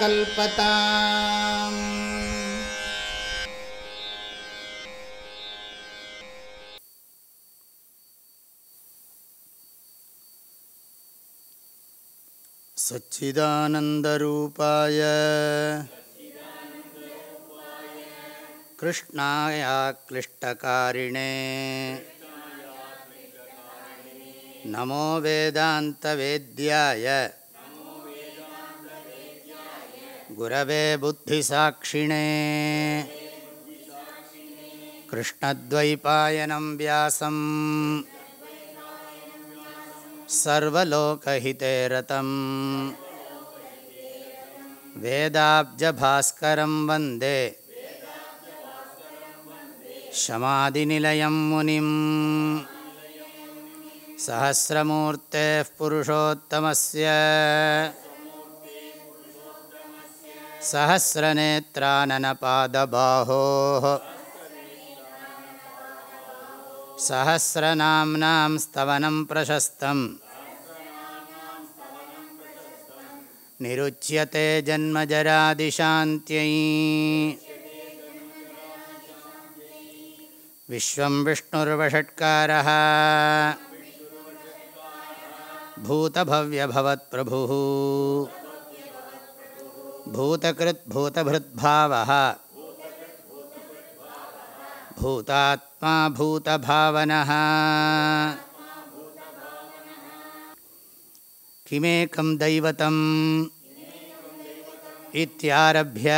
कल्पता सच्चिदानन्दरूपाय कृष्णाया क्लिष्टकारिणे नमो वेदान्तवेद्याय। गुरवे बुद्धिसाक्षिणे। कृष्णद्वैपायनं व्यासम् सर्वलोकहिते रतम्। वेदाब्जभास्करं वन्दे। शमादिनिलयं मुनिम् सहस्रमूर्तेः पुरुषोत्तमस्य। सहस्रनेत्राननपादबाहोः। सहस्रनाम्नां स्तवनं प्रशस्तम्। निरुच्यते जन्मजरादिशान्त्यै। विश्वं विष्णुर्वषट्कारः भूतभव्यभवत्प्रभुः। भूतकृद्भूतभृद्भावः। भूतात्मा भूतभावनः किमेकं दैवतम् इत्यारभ्य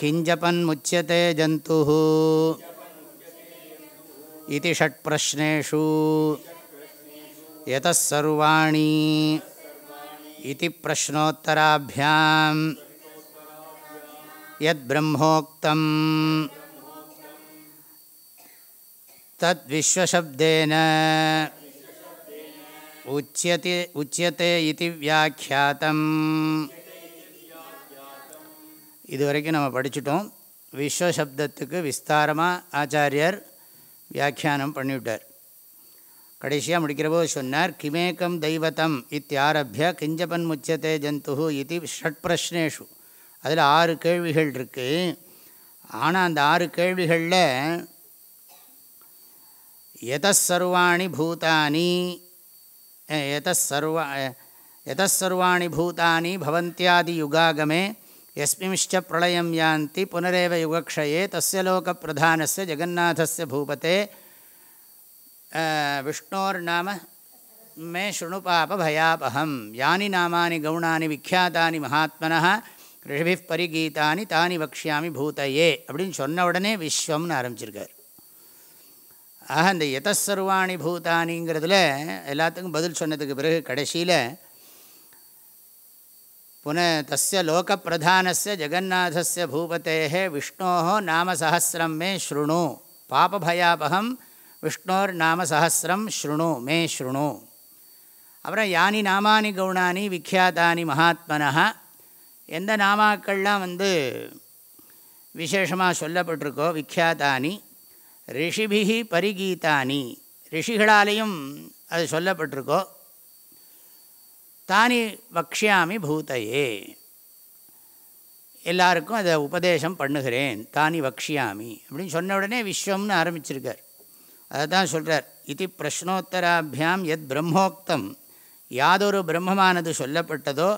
किञ्जपन्मुच्यते जन्तुः। इति षट्प्रश्नेषु। எதர்வாணி இது பிரஷ்னோத்தராபியாம் யத் பிரம்மோக்தம் தத் விஸ்வசப்தேன உச்சியதே உச்சியதே இது வியாக்கியாத்தம் இதுவரைக்கும் நம்ம படிச்சுட்டோம் விஸ்வசப்தத்துக்கு விஸ்தாரமாக ஆச்சாரியர் வியாக்கியானம் பண்ணிவிட்டார் கடைசியாக முடிக்கிற போது சொன்னார் கிமேக்கம் தெய்வத்தம் இத்தியாரபிய கிஞ்சபன் முச்சத்தே ஜந்து இது ஷட் பிரஷ்னேஷு அதில் ஆறு கேள்விகள் இருக்குது ஆனால் அந்த ஆறு கேள்விகளில் எதசர்வாணி பூதானி எதசர்வா எதசர்வாணி பூதானி பவந்தியாதி யுகாகமே எஸ்மிம்ச்ச பிரளயம் யாந்தி புனரேவ யுகக்ஷயே தஸ்ய லோக பிரதானஸ்ய ஜெகநாதஸ்ய பூபதே விஷ்ணோர் நாம மே ஸ்ருணு பாப பயாபகம் யானி நாமானி கவுணானி விக்யாத்தானி மகாத்மனா ரிஷிபி பரிகீதானி தானி வக்ஷாமி பூதையே அப்படின்னு சொன்ன உடனே விஸ்வம்னு ஆரம்பிச்சிருக்கார். ஆக இந்த எதசர்வாணி பூதானிங்கிறதுல எல்லாத்துக்கும் பதில் சொன்னதுக்கு பிறகு கடைசியில் புன தஸ்ய லோக பிரதானஸ்ய ஜெகநாதஸ்ய பூபத்தேः விஷ்ணோः நாம சஹசிரம் மே ஸ்ருணு பாபபயாபகம் விஷ்ணோர் நாம சஹசிரம் ஸ்ருணு மே ஸ்ருணு. அப்புறம் யானி நாமானி கவுணானி விக்யாத்தானி மகாத்மனா எந்த நாமாக்கள்லாம் வந்து விசேஷமாக சொல்லப்பட்டிருக்கோ விக்யாத்தானி ரிஷிபிகி பரிகீதானி ரிஷிகளாலேயும் அது சொல்லப்பட்டிருக்கோ தானி வக்ஷாமி பூதையே. எல்லாருக்கும் அதை உபதேசம் பண்ணுகிறேன் தானி வக்ஷியாமி அப்படின்னு சொன்ன உடனே விஸ்வம்னு ஆரம்பிச்சிருக்கார். அதை தான் சொல்கிறார் இது பிரஷ்னோத்தராபியாம் எத் பிரம்மோக்தம். யாதொரு பிரம்மமானது சொல்லப்பட்டதோ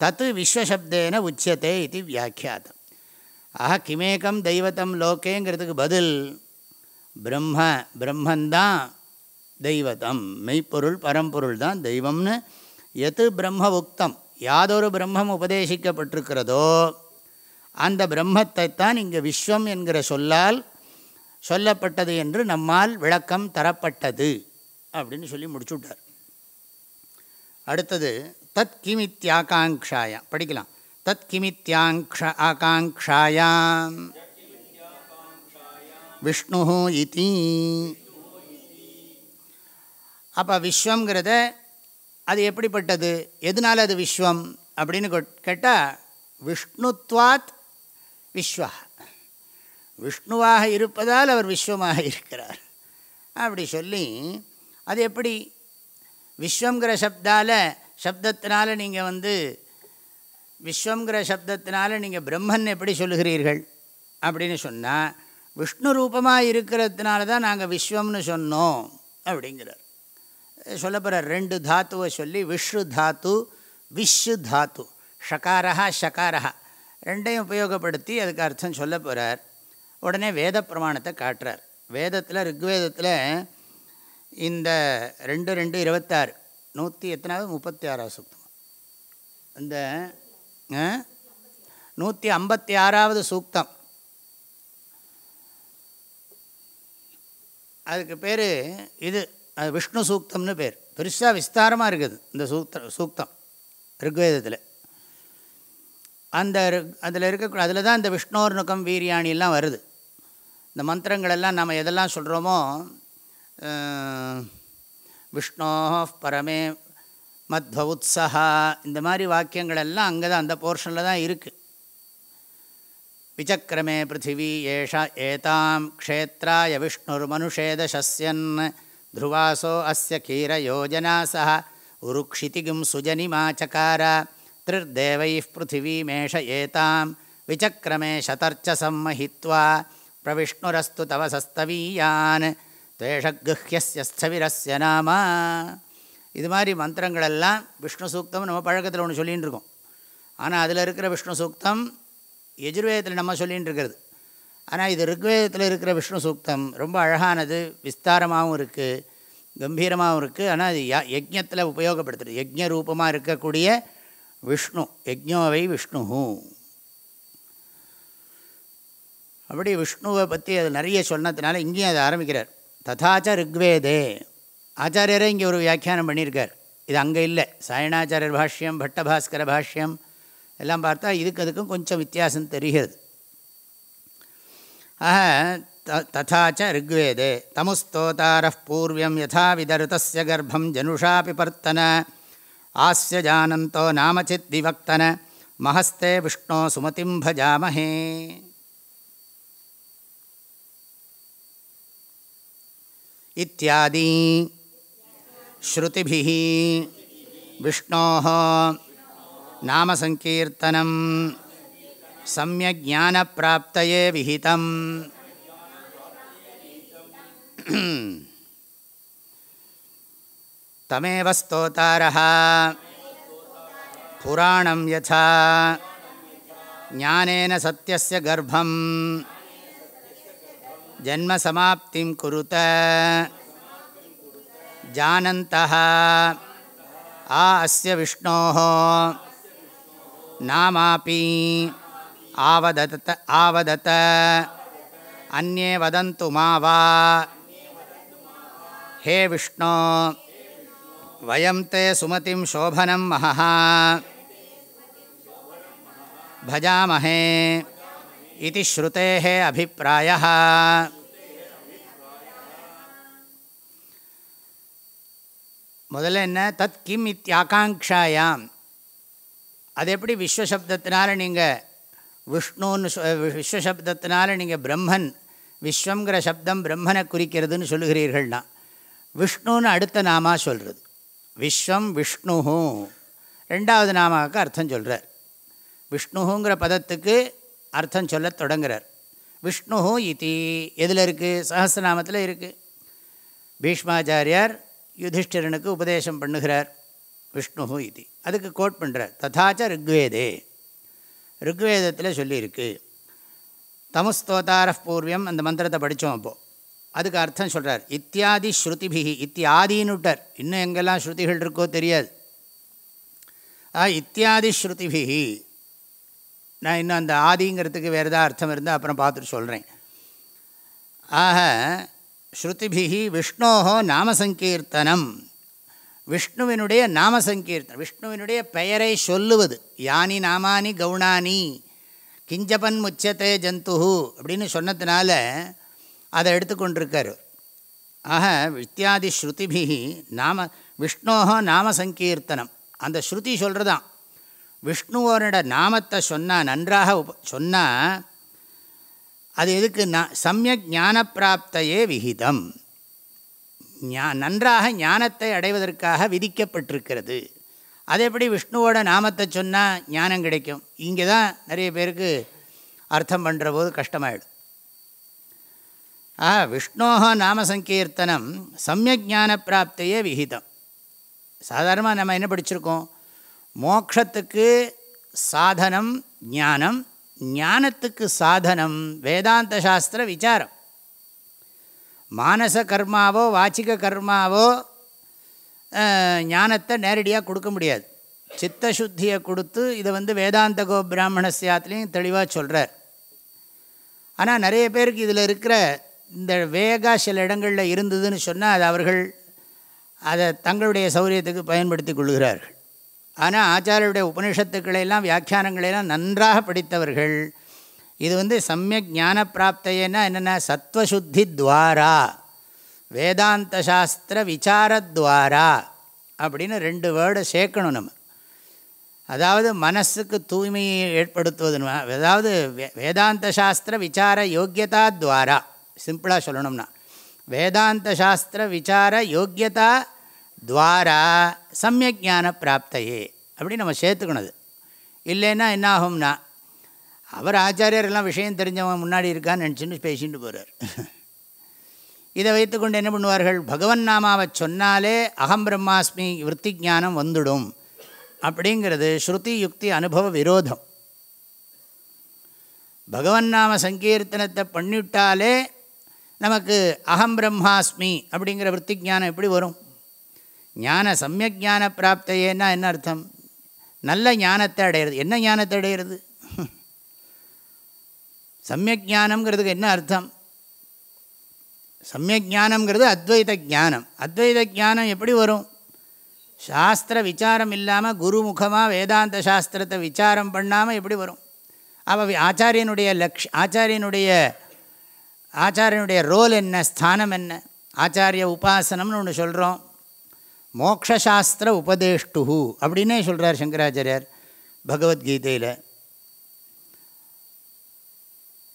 தத்து விஸ்வசப்தேன உச்சத்தை இது வியாக்கியாத்தம் ஆஹா கிமேக்கம் தெய்வத்தம் லோக்கேங்கிறதுக்கு பதில் பிரம்ம பிரம்மந்தான் தெய்வத்தம். மெய்ப்பொருள் பரம்பொருள் தான் தெய்வம்னு எது பிரம்ம உக்தம் யாதொரு பிரம்மம் உபதேசிக்கப்பட்டிருக்கிறதோ அந்த பிரம்மத்தை தான் இங்கே விஸ்வம் என்கிற சொல்லால் சொல்லப்பட்டது என்று நம்மால் விளக்கம் தரப்பட்டது அப்படின்னு சொல்லி முடிச்சுட்டார் அடுத்தது தத் கிமித்யாகாங்ஷாயா படிக்கலாம். தத் கிமித்யாங்ஷ ஆகாங்ஷாயாம் விஷ்ணு இத்தி அப்போ விஸ்வங்கிறத அது எப்படிப்பட்டது? எதனால் அது விஸ்வம்? அப்படின்னு கேட்டால் விஷ்ணுத்வாத் விஸ்வா விஷ்ணுவாக இருப்பதால் அவர் விஸ்வமாக இருக்கிறார். அப்படி சொல்லி அது எப்படி? விஸ்வங்கிற சப்தால் சப்தத்தினால் நீங்கள் வந்து விஸ்வங்கிற சப்தத்தினால் நீங்கள் பிரம்மன் எப்படி சொல்லுகிறீர்கள்? அப்படின்னு சொன்னால் விஷ்ணு ரூபமாக இருக்கிறதுனால தான் நாங்கள் விஸ்வம்னு சொன்னோம் அப்படிங்கிறார். சொல்ல போகிறார் ரெண்டு தாத்துவை சொல்லி விஷ்ணு தாத்து விஷ்ணு தாத்து. ஷகாரா ஷகாரா ரெண்டையும் உபயோகப்படுத்தி அதுக்கு அர்த்தம் சொல்ல போகிறார் உடனே வேத பிரமாணத்தை காட்டுறார். வேதத்தில் ரிக்வேதத்தில் இந்த ரெண்டு ரெண்டு இருபத்தாறு நூற்றி எத்தனாவது முப்பத்தி ஆறாவது சூக்தம். இந்த நூற்றி ஐம்பத்தி ஆறாவது சூக்தம். அதுக்கு பேர் இது அது விஷ்ணு சூக்தம்னு பேர். பெருசாக விஸ்தாரமாக இருக்குது இந்த சூக்த சூக்தம் ரிக்வேதத்தில். அந்த அதில் இருக்கக்கூடிய அதில் தான் இந்த விஷ்ணோர்ணுக்கம் வீரியாணிலாம் வருது. இந்த மந்திரங்களெல்லாம் நம்ம எதெல்லாம் சொல்கிறோமோ விஷ்ணோ பரமே மத்வ உத்ஸஹா இந்த மாதிரி வாக்கியங்கள் எல்லாம் அங்கே தான் அந்த போர்ஷனில் தான் இருக்குது விசக்கிரமே பிருத்திவி ஏஷா ஏதாம் க்ஷேத்ராய விஷ்ணுர் மனுஷேதசஸ்யன் ध्रुवासो अस्य क्षीरयोजना सह उरुक्षितिगिं सुजनिमाचकार त्रिर्देवैः पृथिवीमेष एतां विचक्रमे शतर्च सम्महित्वा பிரவிஷ்ணுரஸ்து தவ சஸ்தவீயான் துவேஷகுஹ்யஸ்ய ஸ்தவிரஸ்ய நாமா இது மாதிரி மந்திரங்களெல்லாம் விஷ்ணு சூக்தம் நம்ம பழக்கத்தில் ஒன்று சொல்லின்னு இருக்கோம் ஆனால் அதில் இருக்கிற விஷ்ணு சூக்தம் எஜுர்வேதத்தில் நம்ம சொல்லின்னு இருக்கிறது ஆனால் இது ருக்வேதத்தில் இருக்கிற விஷ்ணு சூக்தம் ரொம்ப அழகானது விஸ்தாரமாகவும் இருக்குது கம்பீரமாகவும் இருக்குது ஆனால் அது யஜ்யத்தில் உபயோகப்படுத்துறது யஜ்ய ரூபமாக இருக்கக்கூடிய விஷ்ணு யஜ்யோவை விஷ்ணு அப்படி விஷ்ணுவை பற்றி அது நிறைய சொன்னதுனால இங்கேயும் அதை ஆரம்பிக்கிறார். ததாச்ச ருக்வேதே. ஆச்சாரியரே இங்கே ஒரு வியாக்கியானம் பண்ணியிருக்கார். இது அங்கே இல்லை. சாயணாச்சாரியர் பாஷ்யம் பட்டபாஸ்கர பாஷ்யம் எல்லாம் பார்த்தா இதுக்கு அதுக்கும் கொஞ்சம் வித்தியாசம் தெரிகிறது. ஆக ததாச்ச ருக்வேதே. தமுஸ்தோதார பூர்வியம் யதா விதருத்தஸ்ய கர்ப்பம் ஜனுஷா பிபர்த்தன ஆஸ்ய ஜானந்தோ நாமச்சித் விவக்தன. மஹஸ்தே விஷ்ணோ சுமதிம் பஜாமஹே. इत्यादि। श्रुतिभिः विष्णोः नामसङ्कीर्तनं सम्यग्ज्ञानप्राप्तये विहितम्। तमेव स्तोतारः। पुराणं यथा। ज्ञानेन सत्यस्य गर्भम्। ஜன்மசமாப்திம் குருத ஜானந்தா ஆ அஸ்ய விஷ்ணோ நாமாபி ஆவதத்த ஆவதத்த அந்நே வதந்து மாவா ஹே விஷ்ணோ வயம் தே சுமதிம் சோபனம் மகா பஜாமஹே இது ஸ்ருதேः அபிப்பிராயः முதல்ல என்ன? தத் கிம் இத்தியாகாங்ஷாயாம் அது எப்படி விஸ்வசப்தத்தினால நீங்கள் விஷ்ணுன்னு விஸ்வசப்தத்தினால நீங்கள் பிரம்மன் விஸ்வங்கிற சப்தம் பிரம்மனை குறிக்கிறதுன்னு சொல்லுகிறீர்கள்னா விஷ்ணுன்னு அடுத்த நாமா சொல்கிறது விஸ்வம் விஷ்ணுஹூ. ரெண்டாவது நாமாவுக்கு அர்த்தம் சொல்கிறார் விஷ்ணுங்கிற பதத்துக்கு அர்த்தம் சொல்ல தொடங்குறார். விஷ்ணு இதி. எதில் இருக்குது சஹசிரநாமத்தில் இருக்குது பீஷ்மாச்சாரியார் யுதிஷ்டிரனுக்கு உபதேசம் பண்ணுகிறார். விஷ்ணு இது. அதுக்கு கோட் பண்ணுறார் ததாச்ச ருக்வேதே. ருக்வேதத்தில் சொல்லியிருக்கு. தமுஸ்தோதார பூர்வியம் அந்த மந்திரத்தை படித்தோம் அப்போது அதுக்கு அர்த்தம் சொல்கிறார் இத்தியாதி ஸ்ருதிபிகி இத்தியாதின்னுட்டார் இன்னும் எங்கெல்லாம் ஸ்ருதிகள் இருக்கோ தெரியாது. ஆ இத்தியாதி ஸ்ருதிபிகி நான் இன்னும் அந்த ஆதிங்கிறதுக்கு வேறு ஏதாவது அர்த்தம் இருந்தால் அப்புறம் பார்த்துட்டு சொல்கிறேன் ஆக ஸ்ருதிபிகி விஷ்ணோஹோ நாமசங்கீர்த்தனம். விஷ்ணுவினுடைய நாமசங்கீர்த்தனம் விஷ்ணுவினுடைய பெயரை சொல்லுவது. யானி நாமானி கவுனானி கிஞ்சபன் முச்சத்தே ஜந்து அப்படின்னு சொன்னதுனால அதை எடுத்துக்கொண்டிருக்கார் ஆக வித்தியாதி ஸ்ருதிபிகி நாம விஷ்ணோஹோ நாம சங்கீர்த்தனம் அந்த ஸ்ருதி சொல்கிறதான் விஷ்ணுவோனோட நாமத்தை சொன்னால் நன்றாக உப சொன்னால் அது எதுக்கு? நான் சமயக் ஞானப்பிராப்தையே விகிதம். ஞா நன்றாக ஞானத்தை அடைவதற்காக விதிக்கப்பட்டிருக்கிறது. அது எப்படி விஷ்ணுவோட நாமத்தை சொன்னால் ஞானம் கிடைக்கும்? இங்கே தான் நிறைய பேருக்கு அர்த்தம் பண்ணுற போது கஷ்டமாயிடும். ஆ விஷ்ணோஹோ நாம சங்கீர்த்தனம் சமயக் ஞான பிராப்தையே விகிதம். சாதாரணமாக நம்ம என்ன படிச்சிருக்கோம்? மோக்ஷத்துக்கு சாதனம் ஞானம் ஞானத்துக்கு சாதனம் வேதாந்த சாஸ்திர விசாரம். மானச கர்மாவோ வாச்சிக கர்மாவோ ஞானத்தை நேரடியாக கொடுக்க முடியாது. சித்தசுத்தியை கொடுத்து இதை வந்து வேதாந்த கோ பிராமணசியாத்துலேயும் தெளிவாக சொல்கிறார் ஆனால் நிறைய பேருக்கு இதில் இருக்கிற இந்த வேகா சில இடங்களில் இருந்ததுன்னு சொன்னால் அது அவர்கள் அதை தங்களுடைய சௌரியத்துக்கு பயன்படுத்தி கொள்கிறார்கள். ஆனால் ஆச்சாரியருடைய உபனிஷத்துக்களெல்லாம் வியாக்கியானங்களையெல்லாம் நன்றாக படித்தவர்கள். இது வந்து சமயக் ஞான பிராப்தையன்னா என்னென்னா சத்வசுத்தி துவாரா வேதாந்த சாஸ்திர விசாரத்வாரா அப்படின்னு ரெண்டு வேர்டை சேர்க்கணும் நம்ம. அதாவது மனசுக்கு தூய்மையை ஏற்படுத்துவது அதாவது வேதாந்த சாஸ்திர விசார யோக்கியதா துவாரா. சிம்பிளாக சொல்லணும்னா வேதாந்த சாஸ்திர விசார யோக்கியதா துவாரா சமயக் ஞான பிராப்தையே அப்படி நம்ம சேர்த்துக்கணுது இல்லைன்னா என்ன ஆகும்னா அவர் ஆச்சாரியர் எல்லாம் விஷயம் தெரிஞ்சவன் முன்னாடி இருக்கான்னு நினச்சின்னு பேசிட்டு போகிறார் இதை வைத்துக்கொண்டு என்ன பண்ணுவார்கள்? பகவன் நாமாவை சொன்னாலே அகம் பிரம்மாஸ்மி விற்பி ஞானம் வந்துடும். அப்படிங்கிறது ஸ்ருதி யுக்தி அனுபவ விரோதம். பகவன் நாம சங்கீர்த்தனத்தை பண்ணிவிட்டாலே நமக்கு அகம் பிரம்மாஸ்மி அப்படிங்கிற விற்பி ஞானம் எப்படி வரும்? ஞான சமயக் ஞான பிராப்தையேன்னா என்ன அர்த்தம்? நல்ல ஞானத்தை அடையிறது. என்ன ஞானத்தை அடையிறது? சமயக் ஞானம்ங்கிறதுக்கு என்ன அர்த்தம்? சமயக் ஞானம்ங்கிறது அத்வைத ஜானம் அத்வைத ஜானம் எப்படி வரும்? சாஸ்திர விசாரம் இல்லாமல் குருமுகமாக வேதாந்த சாஸ்திரத்தை விசாரம் பண்ணாமல் எப்படி வரும்? அவள் ஆச்சாரியனுடைய லக்ஷ் ஆச்சாரியனுடைய ஆச்சாரியனுடைய ரோல் என்ன? ஸ்தானம் என்ன? ஆச்சாரிய உபாசனம்னு ஒன்று சொல்கிறோம் மோக்ஷாஸ்திர உபதேஷ்டு அப்படின்னே சொல்கிறார் சங்கராச்சாரியார் பகவத்கீதையில்.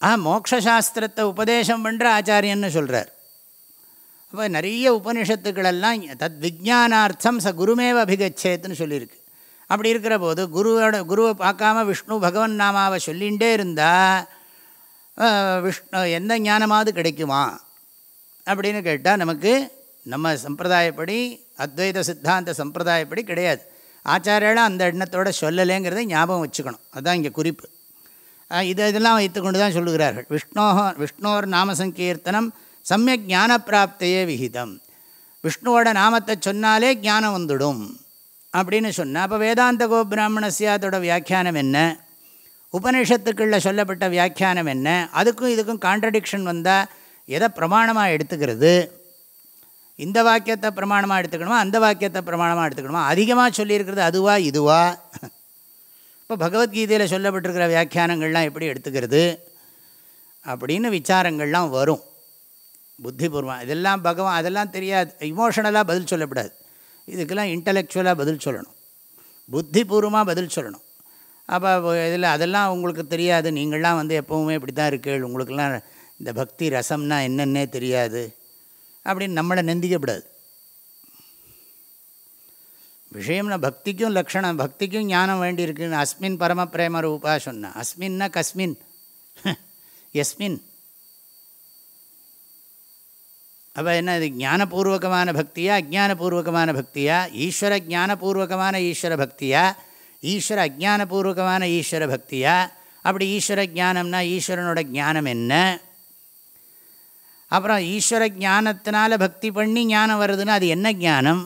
ஆ மோக்ஷாஸ்திரத்தை உபதேசம் பண்ணுற ஆச்சாரியன்னு சொல்கிறார் அப்போ நிறைய உபனிஷத்துக்களெல்லாம் தத் விஜானார்த்தம் ச குருமேவ அபிகச்சேத்துன்னு சொல்லியிருக்கு. அப்படி இருக்கிற போது குருவோட குருவை பார்க்காம விஷ்ணு பகவன் நாமாவை சொல்லிகிட்டே இருந்தால் விஷ்ணு எந்த ஞானமாவது கிடைக்குமா? அப்படின்னு கேட்டால் நமக்கு நம்ம சம்பிரதாயப்படி அத்வைத சித்தாந்த சம்பிரதாயப்படி கிடையாது. ஆச்சாரியெல்லாம் அந்த எண்ணத்தோடு சொல்லலைங்கிறத ஞாபகம் வச்சுக்கணும். அதுதான் இங்கே குறிப்பு. இது இதெல்லாம் வைத்துக்கொண்டு தான் சொல்லுகிறார்கள். விஷ்ணோ விஷ்ணோர் நாம சங்கீர்த்தனம் சமயக் ஞான பிராப்தியே விகிதம். விஷ்ணுவோட நாமத்தை சொன்னாலே ஞானம் வந்துடும் அப்படின்னு சொன்னால் அப்போ வேதாந்த கோபிராமணசியாத்தோட வியாக்கியானம் என்ன? உபனிஷத்துக்களில் சொல்லப்பட்ட வியாக்கியானம் என்ன? அதுக்கும் இதுக்கும் கான்ட்ரடிக்ஷன் வந்தால் எதை பிரமாணமாக எடுத்துக்கிறது? இந்த வாக்கியத்தை பிரமாணமாக எடுத்துக்கணுமா? அந்த வாக்கியத்தை பிரமாணமாக எடுத்துக்கணுமா? அதிகமாக சொல்லியிருக்கிறது அதுவா இதுவா? இப்போ பகவத்கீதையில் சொல்லப்பட்டிருக்கிற வியாக்கியானங்கள்லாம் எப்படி எடுத்துக்கிறது? அப்படின்னு விசாரங்கள்லாம் வரும். புத்திபூர்வம். இதெல்லாம் பகவான் அதெல்லாம் தெரியாது. இமோஷனலாக பதில் சொல்லக்கூடாது இதுக்கெல்லாம் இன்டலெக்சுவலாக பதில் சொல்லணும். புத்திபூர்வமாக பதில் சொல்லணும். அப்போ இதில் அதெல்லாம் உங்களுக்கு தெரியாது. நீங்கள்லாம் வந்து எப்போவுமே இப்படி தான் இருக்கீள். உங்களுக்கெல்லாம் இந்த பக்தி ரசம்னா என்னென்னே தெரியாது. அப்படின்னு நம்மளை நெந்திக்கப்படாது விஷயம்னா பக்திக்கும் லக்ஷணம் பக்திக்கும் ஞானம் வேண்டியிருக்குன்னு அஸ்மின் பரம பிரேம ரூபா சொன்ன. அஸ்மின்னா கஸ்மின். எஸ்மின் அப்போ என்ன இது? ஞானபூர்வகமான பக்தியா? அஜானபூர்வகமான பக்தியா? ஈஸ்வர ஜானபூர்வகமான ஈஸ்வர பக்தியா? ஈஸ்வர அஜானபூர்வகமான ஈஸ்வர பக்தியா? அப்படி ஈஸ்வர ஜானம்னா ஈஸ்வரனோட ஜானம் என்ன? அப்புறம் ஈஸ்வர ஜானத்தினால பக்தி பண்ணி ஞானம் வருதுன்னா அது என்ன ஞானம்?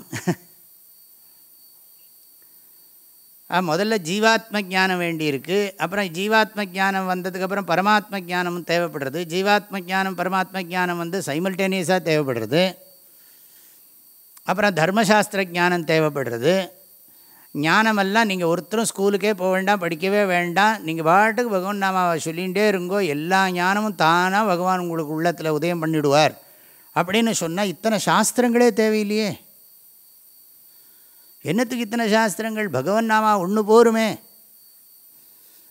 முதல்ல ஜீவாத்ம ஜானம் வேண்டியிருக்கு. அப்புறம் ஜீவாத்ம ஜானம் வந்ததுக்கப்புறம் பரமாத்ம ஜானமும் தேவைப்படுறது. ஜீவாத்ம ஜானம் பரமாத்ம ஜானம் வந்து சைமல்டேனியஸாக தேவைப்படுறது. அப்புறம் தர்மசாஸ்திர ஜானம் தேவைப்படுறது. ஞானமெல்லாம் நீங்கள் ஒருத்தரும் ஸ்கூலுக்கே போக வேண்டாம் படிக்கவே வேண்டாம். நீங்கள் பாட்டுக்கு பகவான் நாமாவை சொல்லிகிட்டே இருங்கோ எல்லா ஞானமும் தானாக பகவான் உங்களுக்கு உள்ளத்தில் உதயம் பண்ணிவிடுவார் அப்படின்னு சொன்னால் இத்தனை சாஸ்திரங்களே தேவையில்லையே. என்னத்துக்கு இத்தனை சாஸ்திரங்கள்? பகவன் நாமா ஒன்று போருமே.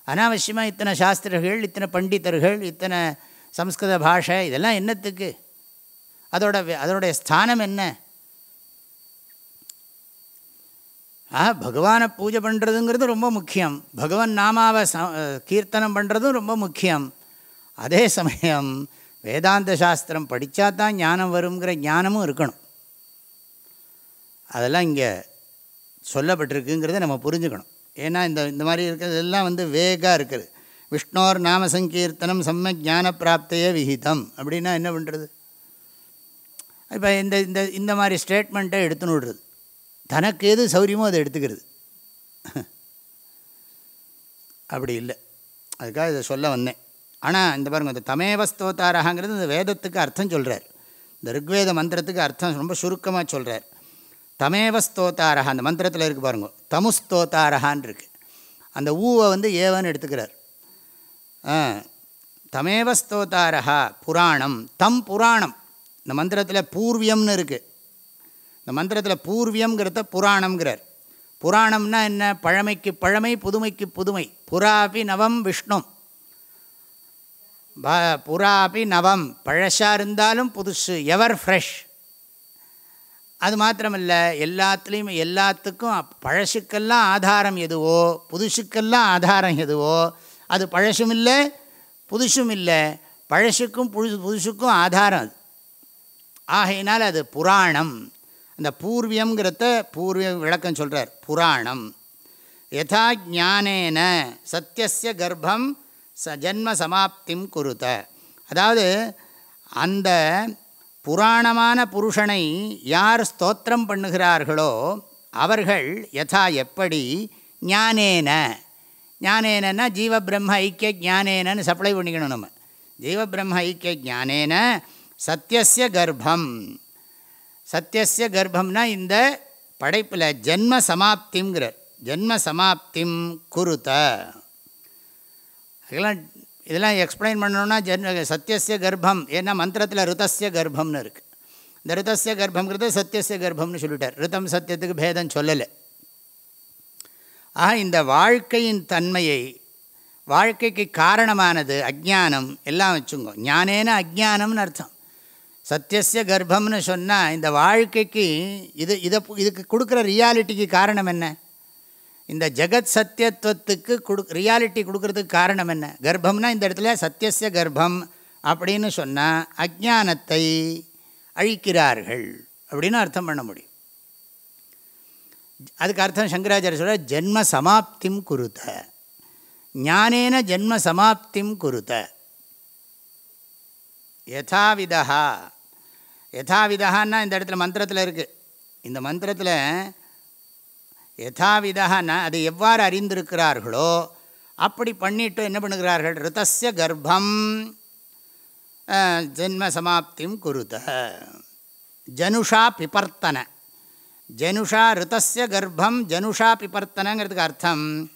அனாவசியமாக இத்தனை சாஸ்திரர்கள் இத்தனை பண்டிதர்கள் இத்தனை சம்ஸ்கிருத பாஷை இதெல்லாம் என்னத்துக்கு? அதோட அதோடைய ஸ்தானம் என்ன? ஆ பகவானை பூஜை பண்ணுறதுங்கிறது ரொம்ப முக்கியம். பகவான் நாமாவை ச கீர்த்தனம் பண்ணுறதும் ரொம்ப முக்கியம். அதே சமயம் வேதாந்த சாஸ்திரம் படித்தா தான் ஞானம் வருங்கிற ஞானமும் இருக்கணும். அதெல்லாம் இங்கே சொல்லப்பட்டிருக்குங்கிறத நம்ம புரிஞ்சுக்கணும். ஏன்னா இந்த இந்த மாதிரி இருக்கிறதெல்லாம் வந்து வேகாக இருக்குது. விஷ்ணோர் நாம சங்கீர்த்தனம் செம்ம ஞான பிராப்தையே விகிதம். அப்படின்னா என்ன பண்ணுறது இப்போ இந்த இந்த இந்த மாதிரி ஸ்டேட்மெண்ட்டை எடுத்துன்னு விடுறது. தனக்கு எது சௌரியமோ அதை எடுத்துக்கிறது. அப்படி இல்லை. அதுக்காக இதை சொல்ல வந்தேன். ஆனால் இந்த பாருங்கள் இந்த தமேவஸ்தோத்தாரகாங்கிறது இந்த வேதத்துக்கு அர்த்தம் சொல்கிறார் இந்த ருக்வேத மந்திரத்துக்கு அர்த்தம் ரொம்ப சுருக்கமாக சொல்கிறார் தமேவஸ்தோத்தாரகா அந்த மந்திரத்தில் இருக்குது பாருங்க தமுஸ்தோத்தாரகான் இருக்குது அந்த ஊவை வந்து ஏவன்னு எடுத்துக்கிறார். தமேவஸ்தோத்தாரகா புராணம் தம் புராணம். இந்த மந்திரத்தில் பூர்வியம்னு இருக்குது இந்த மந்திரத்தில் பூர்வியங்கிறத புராணம்ங்கிறார். புராணம்னா என்ன? பழமைக்கு பழமை புதுமைக்கு புதுமை. புறாபி நவம் விஷ்ணும் ப புறாபி நவம். பழசாக இருந்தாலும் புதுசு. Ever fresh. அது மாத்திரமில்லை எல்லாத்துலேயும் எல்லாத்துக்கும் பழசுக்கெல்லாம் ஆதாரம் எதுவோ புதுசுக்கெல்லாம் ஆதாரம் எதுவோ அது பழசும் இல்லை புதுசும் இல்லை பழசுக்கும் புதுசு புதுசுக்கும் ஆதாரம் அது. ஆகையினால் அது புராணம். இந்த பூர்வியங்கிறத பூர்வ விளக்கம் சொல்கிறார் புராணம். யதா ஜானேன சத்தியசிய கர்ப்பம் ச ஜன்ம சமாப்திம் குருத்த அதாவது அந்த புராணமான புருஷனை யார் ஸ்தோத்திரம் பண்ணுகிறார்களோ அவர்கள் யதா எப்படி ஞானேன. ஞானேனா ஜீவபிரம்ம ஐக்கிய ஜானேனன்னு சப்ளை பண்ணிக்கணும் நம்ம. ஜீவபிரம்ம ஐக்கிய ஜானேன சத்தியசிய கர்ப்பம். சத்தியசிய கர்ப்பம்னா இந்த படைப்பில் ஜென்ம சமாப்திங்கிறார். ஜென்ம சமாப்திம் குருத்த அதெல்லாம் இதெல்லாம் எக்ஸ்பிளைன் பண்ணணும்னா ஜென் சத்தியசிய கர்ப்பம் ஏன்னா மந்திரத்தில் ருதசிய கர்ப்பம்னு இருக்குது இந்த ருதஸ்ய கர்ப்பங்கிறது சத்தியசிய கர்ப்பம்னு சொல்லிட்டார். ருதம் சத்தியத்துக்கு பேதம் சொல்லலை. ஆக இந்த வாழ்க்கையின் தன்மையை வாழ்க்கைக்கு காரணமானது அஜானம் எல்லாம் வச்சுங்கோ. ஞானேன அஜானம்னு அர்த்தம். சத்தியசிய கர்ப்பம்னு சொன்னால் இந்த வாழ்க்கைக்கு இது இதை இதுக்கு கொடுக்குற ரியாலிட்டிக்கு காரணம் என்ன? இந்த ஜெகத் சத்தியத்துவத்துக்கு கொடு ரியாலிட்டி கொடுக்கறதுக்கு காரணம் என்ன? கர்ப்பம்னா இந்த இடத்துல சத்தியசிய கர்ப்பம் அப்படின்னு சொன்னால் அஜானத்தை அழிக்கிறார்கள் அப்படின்னு அர்த்தம் பண்ண முடியும். அதுக்கு அர்த்தம் சங்கராச்சாரிய சொல்கிற ஜென்ம சமாப்திம் குருத்த ஞானேன ஜென்ம சமாப்திம் குருத்த யதாவிதா யதாவிதான்னா இந்த இடத்துல மந்திரத்தில் இருக்குது இந்த மந்திரத்தில் யதாவிதான்னா அது எவ்வாறு அறிந்திருக்கிறார்களோ அப்படி பண்ணிட்டு என்ன பண்ணுகிறார்கள்? ரிதஸ்ய கர்ப்பம். ஜென்ம சமாப்திம் குருத. ஜனுஷா பிபர்த்தன. ஜனுஷா ரிதஸ்ய கர்ப்பம் ஜனுஷா பிபர்த்தனங்கிறதுக்கு அர்த்தம்.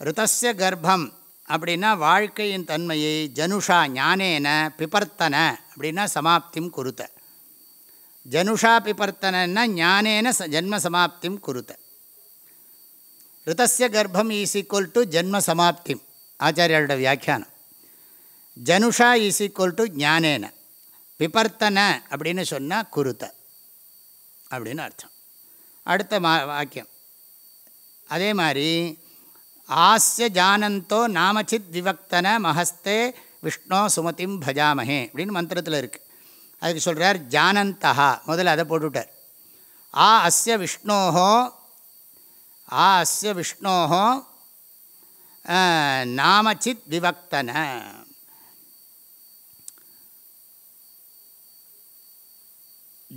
ரிதஸ்ய கர்ப்பம் அப்படின்னா வாழ்க்கையின் தன்மையை ஜனுஷா ஞானேன பிபர்த்தன அப்படின்னா சமாப்திம் குருத்த. ஜனுஷா பிபர்த்தனன்னா ஞானேன ச ஜன்ம சமாப்திம் குருத்த. ரிதஸ்ய கர்ப்பம் ஈஸ் ஈக்குவல் டு ஜன்ம சமாப்திம். ஆச்சாரியோட வியாக்கியானம். ஜனுஷா ஈஸ் ஈக்குவல் டு ஞானேன. பிபர்த்தன அப்படின்னு சொன்னால் குருத்த. அப்படின்னு அர்த்தம். அடுத்த மா வாக்கியம். அதே மாதிரி ஆஸ்ய ஜானந்தோ நாமச்சித் விவக்தன மஹஸ்தே விஷ்ணோ சுமதிம் பஜாமஹே அப்படின்னு மந்திரத்தில் இருக்குது அதுக்கு சொல்கிறார் ஜானந்தா முதல்ல அதை போட்டுவிட்டார் ஆ அஸ்ய விஷ்ணோஹோ ஆ அஸ்ய விஷ்ணோஹோ நாமச்சித் விவக்தன.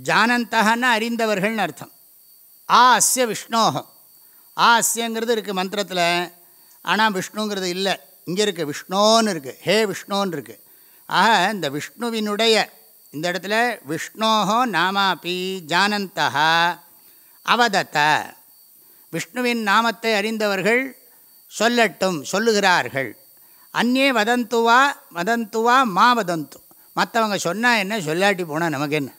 ஜானந்தகன்னு அறிந்தவர்கள்னு அர்த்தம். ஆ அஸ்ய விஷ்ணோஹோ. ஆ அஸ்யங்கிறது இருக்குது மந்திரத்தில். ஆனால் விஷ்ணுங்கிறது இல்லை. இங்கே இருக்குது விஷ்ணோன்னு இருக்குது ஹே விஷ்ணோன்னு இருக்குது ஆக இந்த விஷ்ணுவினுடைய இந்த இடத்துல விஷ்ணோஹோ நாமாப்பி ஜானந்தா அவதத்த விஷ்ணுவின் நாமத்தை அறிந்தவர்கள் சொல்லட்டும் சொல்லுகிறார்கள். அந்நே வதந்துவா வதந்துவா மா வதந்து. மற்றவங்க சொன்னால் என்ன சொல்லாட்டி போனால் நமக்கு என்ன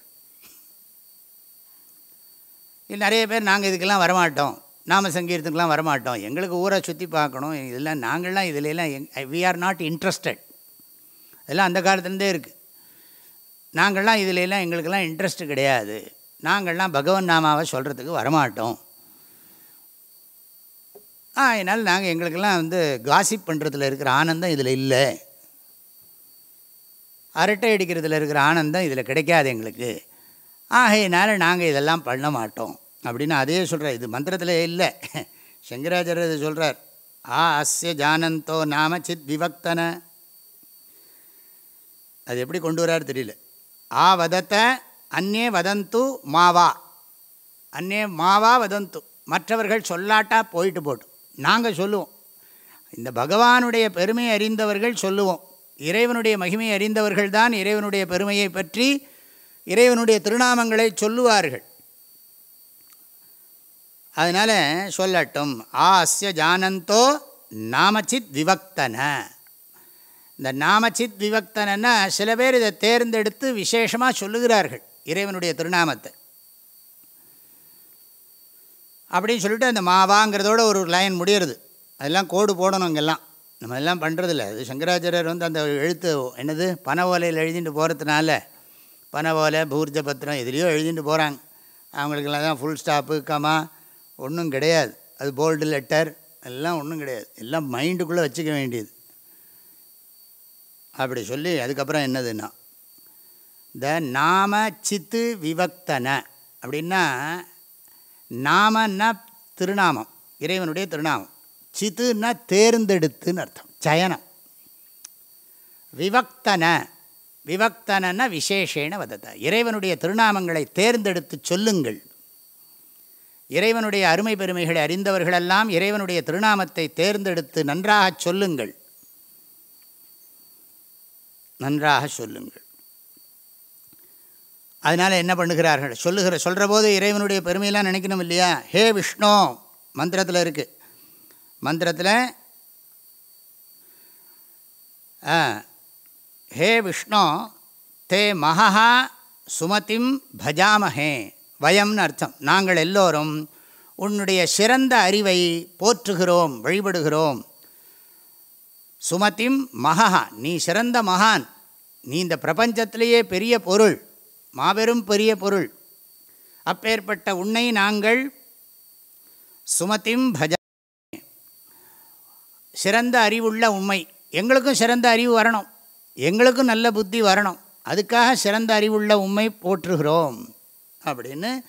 நிறைய பேர் நாங்கள் இதுக்கெல்லாம் வரமாட்டோம். நாம சங்கீர்த்துக்கெலாம் வரமாட்டோம். எங்களுக்கு ஊரை சுற்றி பார்க்கணும். இதெல்லாம் நாங்கள்லாம் இதிலெல்லாம் எங் வி ஆர் நாட் இன்ட்ரெஸ்டட் இதெல்லாம் அந்த காலத்துலேருந்தே இருக்குது நாங்கள்லாம் இதிலெல்லாம் எங்களுக்கெல்லாம் இன்ட்ரெஸ்ட்டு கிடையாது. நாங்கள்லாம் பகவன் நாமாவை சொல்கிறதுக்கு வரமாட்டோம். அதனால் நாங்கள் எங்களுக்கெல்லாம் வந்து காசிப் பண்ணுறதுல இருக்கிற ஆனந்தம் இதில் இல்லை. அரட்டை அடிக்கிறதுல இருக்கிற ஆனந்தம் இதில் கிடைக்காது எங்களுக்கு. ஆகையினால் நாங்கள் இதெல்லாம் பண்ண மாட்டோம். அப்படின்னு அதே சொல்கிறார் இது மந்திரத்தில் இல்லை. சங்கராச்சாரியர் இது சொல்கிறார் ஆ அஸ்ய ஜானந்தோ நாம சித் விவக்தன. அது எப்படி கொண்டு வரார் தெரியல. ஆ வதத்த அந்நே வதந்து மாவா. அந்நே மாவா வதந்து. மற்றவர்கள் சொல்லாட்டா போயிட்டு போட்டு நாங்கள் சொல்லுவோம். இந்த பகவானுடைய பெருமை அறிந்தவர்கள் சொல்லுவோம். இறைவனுடைய மகிமை அறிந்தவர்கள் தான் இறைவனுடைய பெருமையை பற்றி இறைவனுடைய திருநாமங்களை சொல்லுவார்கள். அதனால் சொல்லட்டும் ஆஸ்ய ஜானந்தோ நாமச்சித் விவக்தன. இந்த நாமச்சித் விவக்தனன்னா சில பேர் இதை தேர்ந்தெடுத்து விசேஷமாக சொல்லுகிறார்கள் இறைவனுடைய திருநாமத்தை. அப்படின்னு சொல்லிட்டு அந்த மாவாங்கிறதோட ஒரு லைன் முடியறது. அதெல்லாம் கோடு போடணும் இங்கெல்லாம். நம்ம எல்லாம் பண்ணுறதில்ல அது சங்கராச்சாரியர் வந்து அந்த எழுத்து என்னது? பனை ஓலையில் எழுதிட்டு போகிறதுனால பனை ஓலை பூர்ஜ பத்திரம் எதுலேயோ எழுதிட்டு போகிறாங்க அவங்களுக்கெல்லாம் தான் ஃபுல் ஸ்டாப்பு கமா ஒன்றும் கிடையாது. அது போல்டு லெட்டர் எல்லாம் ஒன்றும் கிடையாது. எல்லாம் மைண்டுக்குள்ளே வச்சுக்க வேண்டியது. அப்படி சொல்லி அதுக்கப்புறம் என்னதுன்னா இந்த நாம சித்து விவக்தன அப்படின்னா நாமன்னா திருநாமம் இறைவனுடைய திருநாமம். சித்துன்னா தேர்ந்தெடுத்துன்னு அர்த்தம் சயனம். விவக்தன விவக்தனன்னா விசேஷேன வதத்த. இறைவனுடைய திருநாமங்களை தேர்ந்தெடுத்து சொல்லுங்கள். இறைவனுடைய அருமை பெருமைகளை அறிந்தவர்களெல்லாம் இறைவனுடைய திருநாமத்தை தேர்ந்தெடுத்து நன்றாக சொல்லுங்கள். நன்றாக சொல்லுங்கள். அதனால் என்ன பண்ணுகிறார்கள்? சொல்லுகிற சொல்கிற போது இறைவனுடைய பெருமையெல்லாம் நினைக்கணும் இல்லையா? ஹே விஷ்ணு! மந்திரத்தில் இருக்குது மந்திரத்தில் ஹே விஷ்ணு! தே மகா சுமதிம் பஜாமஹே. வயம்னு அர்த்தம். நாங்கள் எல்லோரும் உன்னுடைய சிறந்த அறிவை போற்றுகிறோம் வழிபடுகிறோம். சுமதிம் மகா நீ சிறந்த மகான். நீ இந்த பிரபஞ்சத்திலேயே பெரிய பொருள் மாபெரும் பெரிய பொருள். அப்பேற்பட்ட உன்னை நாங்கள் சுமதிம் பஜ சிறந்த அறிவுள்ள உண்மை எங்களுக்கும் சிறந்த அறிவு வரணும். எங்களுக்கும் நல்ல புத்தி வரணும். அதுக்காக சிறந்த அறிவுள்ள உண்மை போற்றுகிறோம். அப்படின்னு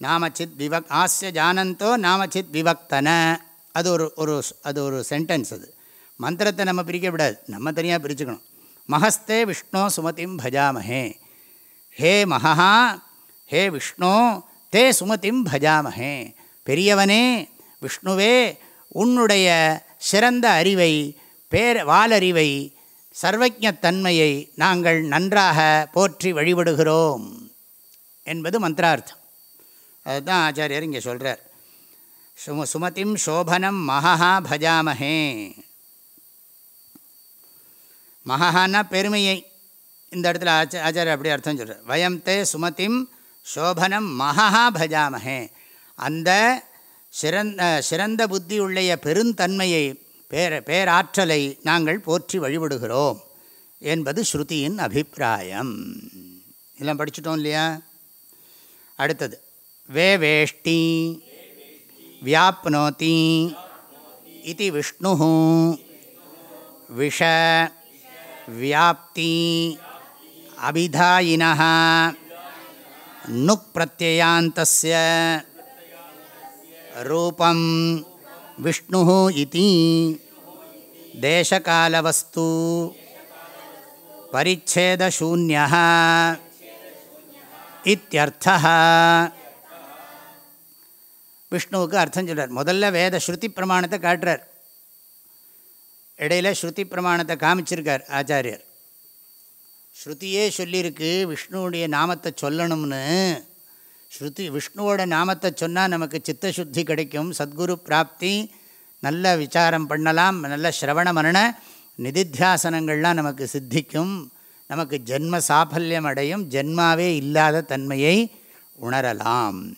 நாமச்சித் விவக் ஆசிய ஜானந்தோ நாமச்சித் விவக்தன. அது ஒரு ஒரு அது ஒரு சென்டென்ஸ் அது. மந்திரத்தை நம்ம பிரிக்க விடாது. நம்ம தனியாக பிரிச்சுக்கணும். மகஸ்தே விஷ்ணு சுமதிம் பஜாமஹே. ஹே மகா ஹே விஷ்ணு தே சுமதிம் பஜாமஹே. பெரியவனே விஷ்ணுவே உன்னுடைய சிறந்த அறிவை பேர் வாலறிவை சர்வஜத்தன்மையை நாங்கள் நன்றாக போற்றி வழிபடுகிறோம். என்பது மந்திரார்த்தம். அதுதான் ஆச்சாரியர் இங்கே சொல்கிறார் சும சுமதிம் சோபனம் மகா பஜாமஹே. மகஹான்னா பெருமையை. இந்த இடத்துல ஆச்ச ஆச்சாரியர் அப்படி அர்த்தம் சொல்கிறார் வயம் தே சுமதிம் சோபனம் மகா பஜாமஹே. அந்த சிறந்த சிறந்த புத்தி உள்ளைய பெருந்தன்மையை பேர பேராற்றலை நாங்கள் போற்றி வழிபடுகிறோம் என்பது ஸ்ருதியின் அபிப்பிராயம். இதெல்லாம் படிச்சுட்டோம் இல்லையா? அடுத்தது. வேவேஷ்டி வியாப்னோதி இது விஷ்ணு விஷ வியாப்தி அபிதாயின நுக் பிரத்யாந்தஸ்ய ரூபம் விஷ்ணு இது தேசகாலவஸ்து பரிச்சேதசூன்ய இத்தியர்த்த விஷ்ணுவுக்கு அர்த்தம் சொல்கிறார் முதல்ல வேத ஸ்ருதி பிரமாணத்தை காட்டுறார். இடையில ஸ்ருதி பிரமாணத்தை காமிச்சிருக்கார் ஆச்சாரியர். ஸ்ருதியே சொல்லியிருக்கு விஷ்ணுவுடைய நாமத்தை சொல்லணும்னு. ஸ்ருதி விஷ்ணுவோட நாமத்தை சொன்னால் நமக்கு சித்தசுத்தி கிடைக்கும். சத்குரு பிராப்தி நல்ல விசாரம் பண்ணலாம் நல்ல சிரவண மரண நிதித்தியாசனங்கள்லாம் நமக்கு சித்திக்கும். நமக்கு ஜென்ம சாஃபல்யம் அடையும் ஜென்மாவே இல்லாத தன்மையை உணரலாம்.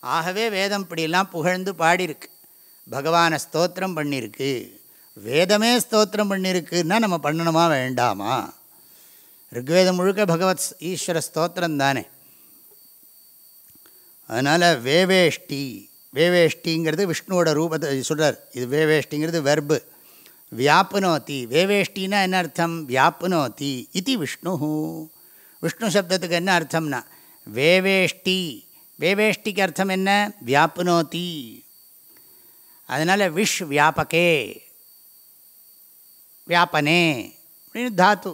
ஆகவே வேதம் இப்படியெல்லாம் புகழ்ந்து பாடியிருக்கு. பகவானை ஸ்தோத்திரம் பண்ணியிருக்கு. வேதமே ஸ்தோத்திரம் பண்ணியிருக்குன்னா நம்ம பண்ணணுமா வேண்டாமா? ருக்வேதம் முழுக்க பகவத் ஈஸ்வர ஸ்தோத்திரம் தானே. அதனால் வேவேஷ்டி வேவேஷ்டிங்கிறது விஷ்ணுவோட ரூபத்தை சொல்கிறார் இது வேவேஷ்டிங்கிறது வெர்பு வியாப்புனோத்தி வேவேஷ்டின்னா என்ன அர்த்தம் வியாப்புனோத்தி இது விஷ்ணு விஷ்ணு சப்தத்துக்கு என்ன அர்த்தம்னா வேவேஷ்டி வேவேஷ்டிக்கு அர்த்தம் என்ன வியாப்புனோத்தி அதனால் விஷ் வியாபகே வியாபனே அப்படின்னு தாத்து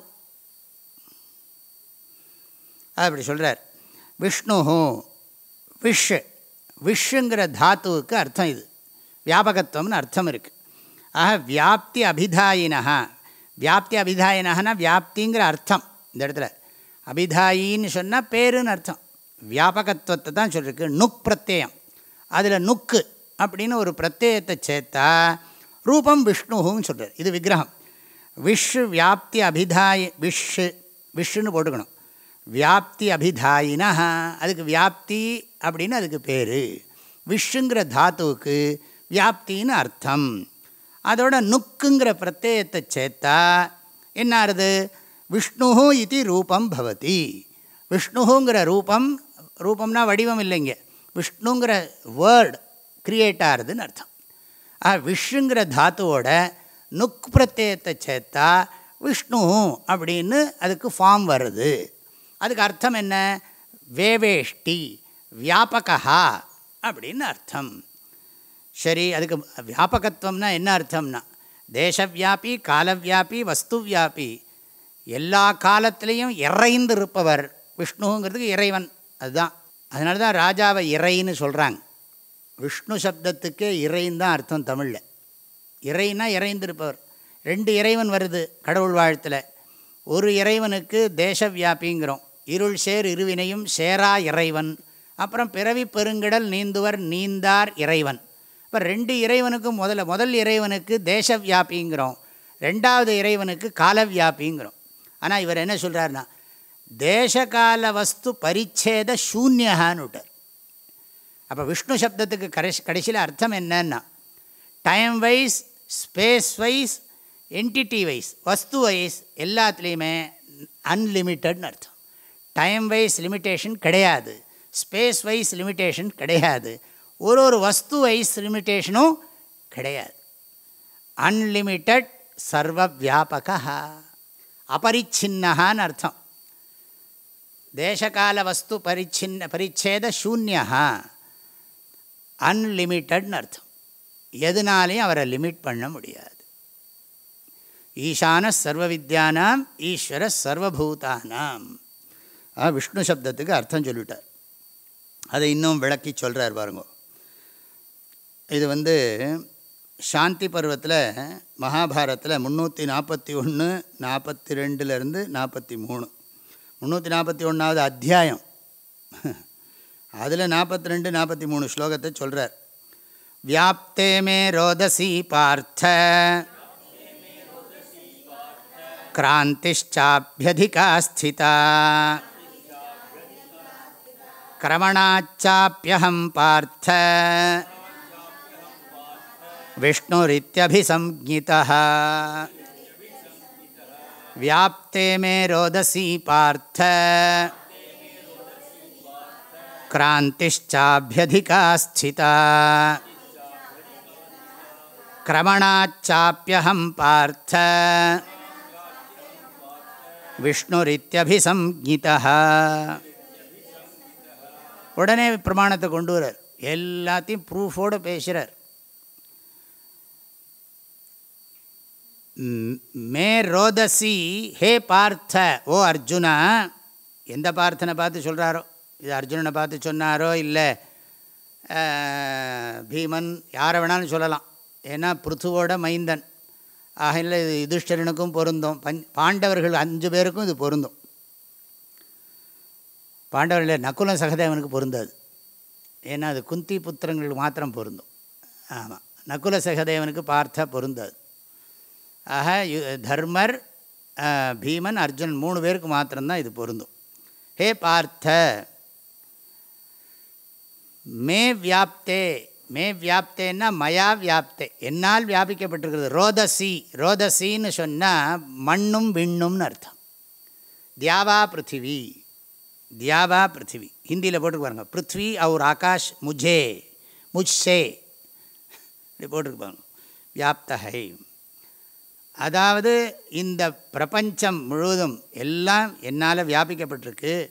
அது அப்படி சொல்கிறார் விஷ்ணு விஷ் விஷுங்கிற தாத்துவுக்கு அர்த்தம் இது வியாபகத்துவம்னு அர்த்தம் இருக்குது ஆக வியாப்தி அபிதாயினா வியாப்தி அபிதாயினாகனா வியாப்திங்கிற அர்த்தம் இந்த இடத்துல. அபிதாயின்னு சொன்னால் பேருன்னு அர்த்தம். வியாபகத்துவத்தை தான் சொல்லியிருக்கு நுக் பிரத்யம் அதில் நுக்கு அப்படின்னு ஒரு பிரத்யத்தை சேர்த்தா ரூபம் விஷ்ணுன்னு சொல்கிறார் இது விக்கிரகம். விஷ் வியாப்தி அபிதாய் விஷ் விஷ்ணுன்னு போட்டுக்கணும். வியாப்தி அபிதாயினா அதுக்கு வியாப்தி அப்படின்னு அதுக்கு பேர். விஷ்ஷுங்கிற தாத்துவுக்கு வியாப்தின்னு அர்த்தம். அதோட நுக்குங்கிற பிரத்யத்தை சேர்த்தா என்ன ஆறுது விஷ்ணு இது ரூபம் பவதி. விஷ்ணுங்கிற ரூபம் ரூபம்னா வடிவம் இல்லைங்க. விஷ்ணுங்கிற வேர்டு கிரியேட் ஆகுதுன்னு அர்த்தம். ஆ விஷ்ணுங்கிற தாத்துவோட நுக் பிரத்யத்தை சேர்த்தா விஷ்ணு அப்படின்னு அதுக்கு ஃபார்ம் வருது. அதுக்கு அர்த்தம் என்ன? வேவேஷ்டி வியாபகா அப்படின்னு அர்த்தம். சரி அதுக்கு வியாபகத்துவம்னா என்ன அர்த்தம்னா தேசவியாபி காலவியாபி வஸ்துவியாபி எல்லா காலத்திலையும் இறைந்து இருப்பவர் விஷ்ணுங்கிறதுக்கு இறைவன் அதுதான். அதனால தான் ராஜாவை இறைன்னு சொல்கிறாங்க விஷ்ணு சப்தத்துக்கே இறைன்னு தான் அர்த்தம் தமிழில். இறைனா இறைந்திருப்பவர். ரெண்டு இறைவன் வருது கடவுள் வாழ்த்தில். ஒரு இறைவனுக்கு தேசவியாபிங்கிறோம். இருள் சேர் இருவினையும் சேரா இறைவன். அப்புறம் பிறவி பெருங்கடல் நீந்துவர் நீந்தார் இறைவன். இப்போ ரெண்டு இறைவனுக்கும் முதல்ல முதல் இறைவனுக்கு தேச வியாபிங்கிறோம் ரெண்டாவது இறைவனுக்கு கால வியாபிங்கிறோம் ஆனால் இவர் என்ன சொல்கிறாருன்னா தேசகால வஸ்து பரிச்சேத சூன்யகான்னு விட்டார். அப்போ விஷ்ணு சப்தத்துக்கு கடைசி கடைசியில் அர்த்தம் என்னன்னா time wise space wise entity wise வஸ்து வைஸ் எல்லாத்துலேயுமே அன்லிமிட்டட்னு அர்த்தம். டைம் வைஸ் லிமிட்டேஷன் கிடையாது. ஸ்பேஸ் வைஸ் லிமிட்டேஷன் கிடையாது. ஒரு ஒரு வஸ்து வைஸ் லிமிட்டேஷனும் கிடையாது. அன்லிமிட்டட் சர்வ வியாபகா அபரிச்சின்னகான்னு அர்த்தம். தேசகால வஸ்து பரிச்சின்ன பரிச்சேத சூன்யா அன்லிமிட்டட்னு அர்த்தம். எதுனாலையும் அவரை லிமிட் பண்ண முடியாது. ஈசான சர்வ வித்யானாம் ஈஸ்வர சர்வபூதானாம். விஷ்ணு சப்தத்துக்கு அர்த்தம் சொல்லிட்டார். அதை இன்னும் விளக்கி சொல்கிறார் பாருங்க. இது வந்து சாந்தி பருவத்தில் மகாபாரத்தில் முந்நூற்றி நாற்பத்தி ஒன்று நாற்பத்தி ரெண்டுலேருந்து நாற்பத்தி மூணு. முந்நூற்றி நாற்பத்தி ஒன்றாவது அத்தியாயம். அதில் நாற்பத்தி ரெண்டு நாற்பத்தி மூணு ஸ்லோகத்தை சொல்கிறார் வியாப்தே மே ரோதசி பார்த்த கிராந்திஷ்சாபியதிகா ஸ்திதா கிரமணாச்சாப்பியகம் பார்த்த विष्णुरित्यभिसंज्ञितः व्याप्ते मे रोदसी पार्थ क्रान्तिश्चाभ्यधिका स्थिता क्रमणाच्चाप्यहं पार्थ விஷ்ணுரித்யபிசம்ஞிதா உடனே பிரமாணத்தை கொண்டு வரார் எல்லாத்தையும் ப்ரூஃபோடு பேசுகிறார் மே ரோதசி ஹே பார்த்த ஓ அர்ஜுனா எந்த பார்த்தனை பார்த்து சொல்கிறாரோ இது அர்ஜுனனை பார்த்து சொன்னாரோ இல்லை? பீமன் யாரை வேணாலும் சொல்லலாம். ஏன்னா பிருத்துவோட மைந்தன். ஆக இல்லை இது யுதிஷ்டரனுக்கும் பொருந்தும். பஞ் பாண்டவர்கள் அஞ்சு பேருக்கும் இது பொருந்தும். பாண்டவர்கள் நக்குல சகதேவனுக்கு பொருந்தாது. ஏன்னா அது குந்தி புத்திரங்களுக்கு மாத்திரம் பொருந்தும். ஆமாம் நக்குல சகதேவனுக்கு பார்த்த பொருந்தாது. ஆக தர்மர் பீமன் அர்ஜுனன் மூணு பேருக்கு மாத்திரம்தான் இது பொருந்தும். ஹே பார்த்த மே வியாப்தே மே வியாப்தேன்னா மயா வியாப்தே. என்னால் வியாபிக்கப்பட்டிருக்கிறது ரோதசி. ரோதசின்னு சொன்னால் மண்ணும் விண்ணும்னு அர்த்தம். தியாவா பிருத்திவி. தியாவா பிருத்திவி. ஹிந்தியில் போட்டுக்கு பாருங்க. பிருத்வி அவர் ஆகாஷ் முஜே முஜ்சே. இப்படி போட்டிருப்பாங்க வியாப்தகை அதாவது இந்த பிரபஞ்சம் முழுவதும் எல்லாம் என்னால் வியாபிக்கப்பட்டிருக்கு.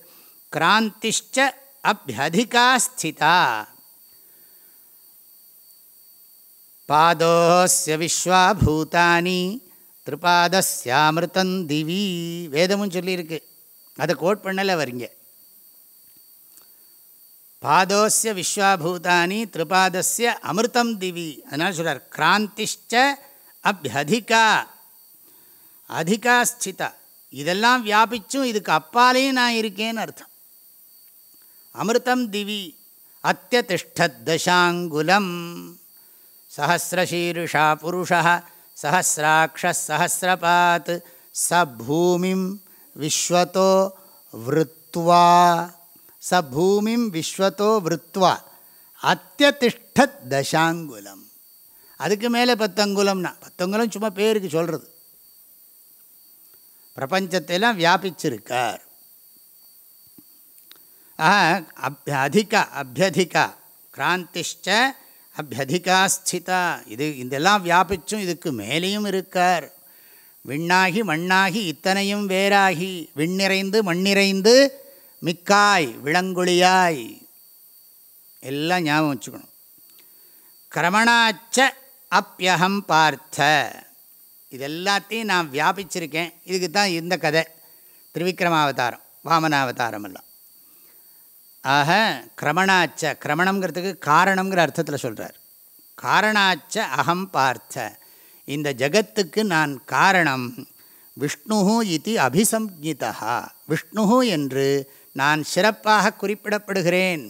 கிராந்திஷ்ட அபியதிகா ஸ்திதா. பாதோஸ்ய விஸ்வாபூதானி திருபாதஸ்யாமிருதம் திவி. வேதமும் சொல்லியிருக்கு. அதை கோட் பண்ணலை வரீங்க பாதோஸ்ய விஸ்வாபூதானி திருபாதஸ்ய அமிர்தம் திவி. அதனால் சொல்கிறார் கிராந்திஷ்ட அபியதிகா. அதிகா ஸ்திதா இதெல்லாம் வியாபிச்சும் இதுக்கு அப்பாலேயும் நான் இருக்கேன்னு அர்த்தம். அமிர்தம் திவி அத்தியதிஷ்டத் தசாங்குலம். சஹசிரசீருஷா புருஷா சஹசிராட்சசஹசிரபாத் ச பூமிம் விஸ்வத்தோ விருத்வா. ச பூமிம் விஸ்வத்தோ விருத்வா. அத்தியதிஷ்டத் தசாங்குலம். அதுக்கு மேலே பத்தங்குலம்னா பத்தங்குலம் சும்மா பேருக்கு சொல்கிறது பிரபஞ்சத்தையெல்லாம் வியாபிச்சிருக்கார். அப் அதிகா அபியதிகா கிராந்திஷ்ட அபியதிகா ஸ்திதா. இது இதெல்லாம் வியாபிச்சும் இதுக்கு மேலேயும் இருக்கார். விண்ணாகி மண்ணாகி இத்தனையும் வேறாகி. விண்ணிறைந்து மண்ணிறைந்து மிக்காய் விளங்குழியாய் எல்லாம் ஞாபகம் வச்சுக்கணும். கிரமணாச்ச அப்பியகம் பார்த்த. இது எல்லாத்தையும் நான் வியாபிச்சிருக்கேன். இதுக்கு தான் இந்த கதை. திருவிக்ரமாவதாரம் வாமனாவதாரம் எல்லாம் ஆக கிரமணாச்ச கிரமணங்கிறதுக்கு காரணங்கிற அர்த்தத்தில் சொல்கிறார் காரணாச்ச அகம் பார்த்த. இந்த ஜகத்துக்கு நான் காரணம். விஷ்ணு இது அபிசம்ஜிதா விஷ்ணு என்று நான் சிறப்பாக குறிப்பிடப்படுகிறேன்.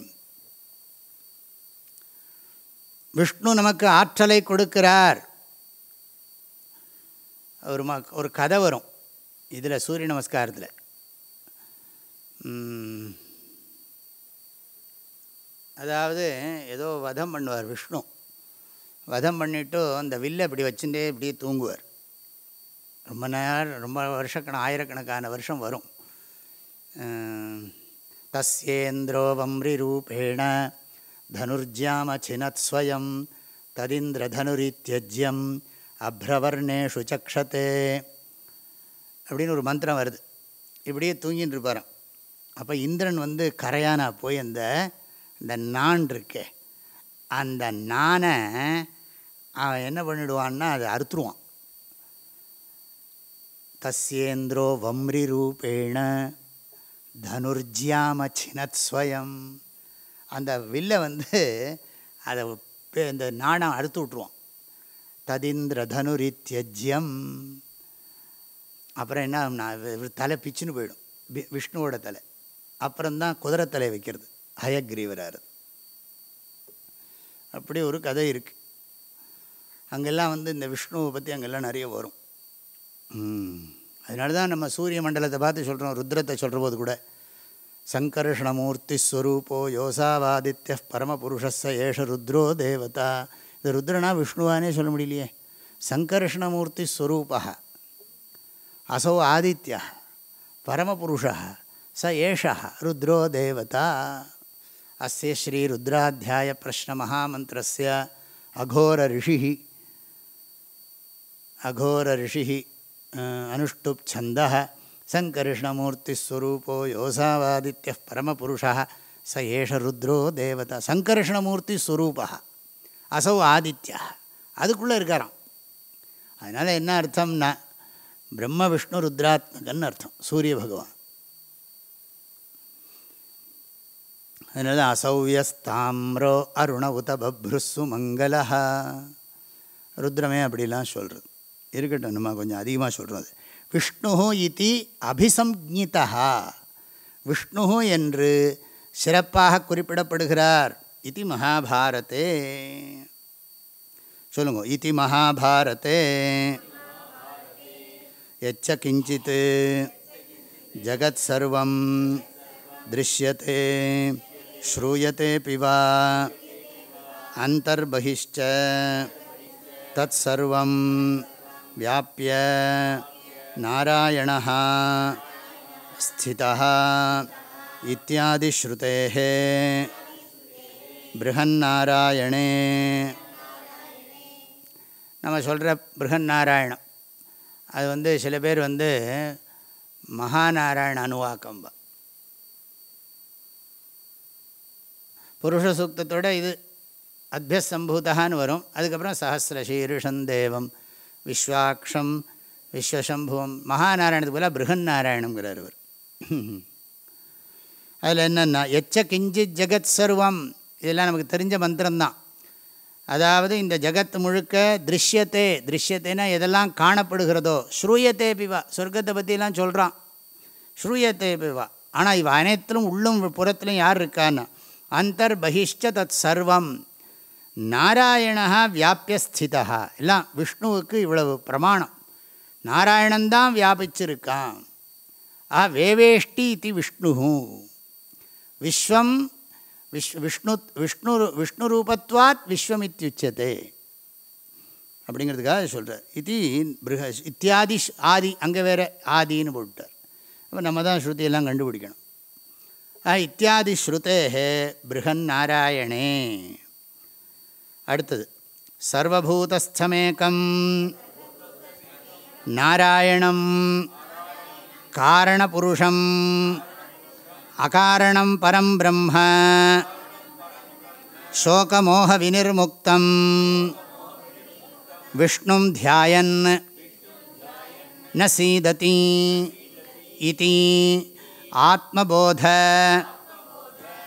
விஷ்ணு நமக்கு ஆற்றலை கொடுக்கிறார். ஒரு ம ஒரு கதை வரும். இதில் சூரிய நமஸ்காரத்தில். அதாவது ஏதோ வதம் பண்ணுவார் விஷ்ணு. வதம் பண்ணிவிட்டு அந்த வில்லை இப்படி வச்சுட்டே இப்படியே தூங்குவார். ரொம்ப நேரம் ரொம்ப வருஷக்கண ஆயிரக்கணக்கான வருஷம் வரும். தஸ்யேந்திரோ வம்ரி ரூபேண தனுர்ஜாமச்சினத் ஸ்வயம் ததிந்திரதனுரித்யஜ்யம் அப்ரவர்ணேஷு சக்ஷத்தே அப்படின்னு ஒரு மந்திரம் வருது. இப்படியே தூங்கின்னு இருப்பாராம் அப்போ இந்திரன் வந்து கரையானா போய் அந்த இந்த நான் இருக்கே அந்த நானை அவன் என்ன பண்ணிடுவான்னா அதை அறுத்துருவான். தஸ்யேந்திரோ வம்ரி ரூபேண தனுர்ஜியாம சினத் ஸ்வயம். அந்த வில்லை வந்து அதை இந்த நாணம் அறுத்து விட்ருவான் ததிந்திரதனுரித்யஜ்யம். அப்புறம் என்ன தலை பிச்சுன்னு போயிடும். விஷ்ணுவோட தலை. அப்புறம்தான் குதிரை தலை வைக்கிறது. ஹயக்ரீவரார். அப்படி ஒரு கதை இருக்குது அங்கெல்லாம் வந்து இந்த விஷ்ணுவை பற்றி அங்கெல்லாம் நிறைய வரும். அதனால தான் நம்ம சூரிய மண்டலத்தை பார்த்து சொல்கிறோம் ருத்ரத்தை சொல்கிற போது கூட. சங்கர்ஷணமூர்த்தி ஸ்வரூபோ யோசாவாதித்ய பரமபுருஷஸ்ஸ ஏஷ ருத்ரோ தேவதா. இது ருத்ரனா விஷ்ணுவானே சொல்ல முடியலையே சங்கர்ஷணமூர்த்தி ஸ்வரூபா அசௌ ஆதித்யா பரமபுருஷா ச ஏஷா ருத்ரோ தேவதா அஸ்ய ஸ்ரீருத்ராத்தியாய பிரஷ்ன மகாமந்திரஸ்ய அகோர ரிஷி அகோர ரிஷி அனுஷ்டுப் சந்த சங்கர்ஷணமூர்த்திஸ்வரூபோ யோசாவாதித்ய பரமபுருஷா ச ஏஷ ருத்ரோ தேவதா சங்கர்ஷணமூர்த்திஸ்வரூபா அசௌ ஆதித்யா. அதுக்குள்ளே இருக்காராம். அதனால் என்ன அர்த்தம்னா பிரம்ம விஷ்ணு ருத்ராத்மகன் அர்த்தம் சூரிய பகவான். அதனால அசௌவியஸ்தாம்ரோ அருண உத பப்ருசு மங்களா ருத்ரமே அப்படிலாம் சொல்கிறது இருக்கட்டும் நம்ம கொஞ்சம் அதிகமாக சொல்கிறோம் அது. விஷ்ணு இது அபிசம்ஜிதா விஷ்ணு என்று சிறப்பாக குறிப்பிடப்படுகிறார். இது மகாபாரதே சொல்லுங்க இது மகாபாரதே எச்ச கிஞ்சித் ஜகத் சர்வம் திருஷ்யத்தை ஸ்ரூயத்தை பிவா அந்தர்பகிஷ்ட தத் சர்வம் வியாபிய நாராயண ஸ்திதா இத்தியாதிஸ்ருதேः பிருகன்னாராயணே நம்ம சொல்கிற பிருகன்னாராயணம் அது வந்து சில பேர் வந்து மகாநாராயண அணுவாக்கம்பா புருஷ சூக்தத்தோட இது அத்தியசம்பூதான்னு வரும். அதுக்கப்புறம் சஹசிர சீருஷம் தேவம் விஸ்வாக்ஷம் விஸ்வசம்புவம் மகாநாராயணத்துக்கு போல பிருகன்னாராயணங்கிறார் அவர் அதில் என்னென்னா எச்ச கிஞ்சித் ஜெகத் சர்வம் இதெல்லாம் நமக்கு தெரிஞ்ச மந்திரம்தான். அதாவது இந்த ஜகத் முழுக்க திருஷ்யத்தே திருஷ்யத்தேனா எதெல்லாம் காணப்படுகிறதோ ஸ்ரூயத்தே பிவா சொர்க்கத்தை பற்றிலாம் சொல்கிறான் ஸ்ரூயத்தே பிவா ஆனால் இவ அனைத்திலும் உள்ளும் புறத்திலும் யார் இருக்கான்னு அந்தர் பகிஷ்ட தத் சர்வம் நாராயணா வியாபியஸ்திதா எல்லாம் விஷ்ணுவுக்கு இவ்வளவு பிரமாணம். நாராயணந்தான் வியாபிச்சிருக்கான். ஆ வேவேஷ்டி இது விஷ்ணு விஸ்வம் விஷ் விஷ்ணு விஷ்ணு விஷ்ணு ரூபத்வாத் விஸ்வமித்யுச்சதே. அப்படிங்கிறதுக்காக சொல்கிறார் இது பிருக இத்தியாதி ஆதி அங்கே வேறு ஆதின்னு போட்டார் அப்போ நம்ம தான் ஸ்ருதியெல்லாம் கண்டுபிடிக்கணும். இத்தியாதி ஸ்ருதேகே பிருகன் நாராயணே. அடுத்தது சர்வபூதஸ்தமேக்கம் நாராயணம் காரணபுருஷம் அகாரணம் பரம் பிரம்ம. சோகமோக வினிர்முக்தம் விஷ்ணும் தியாயன். ந சீததி இதி. ஆத்மபோத.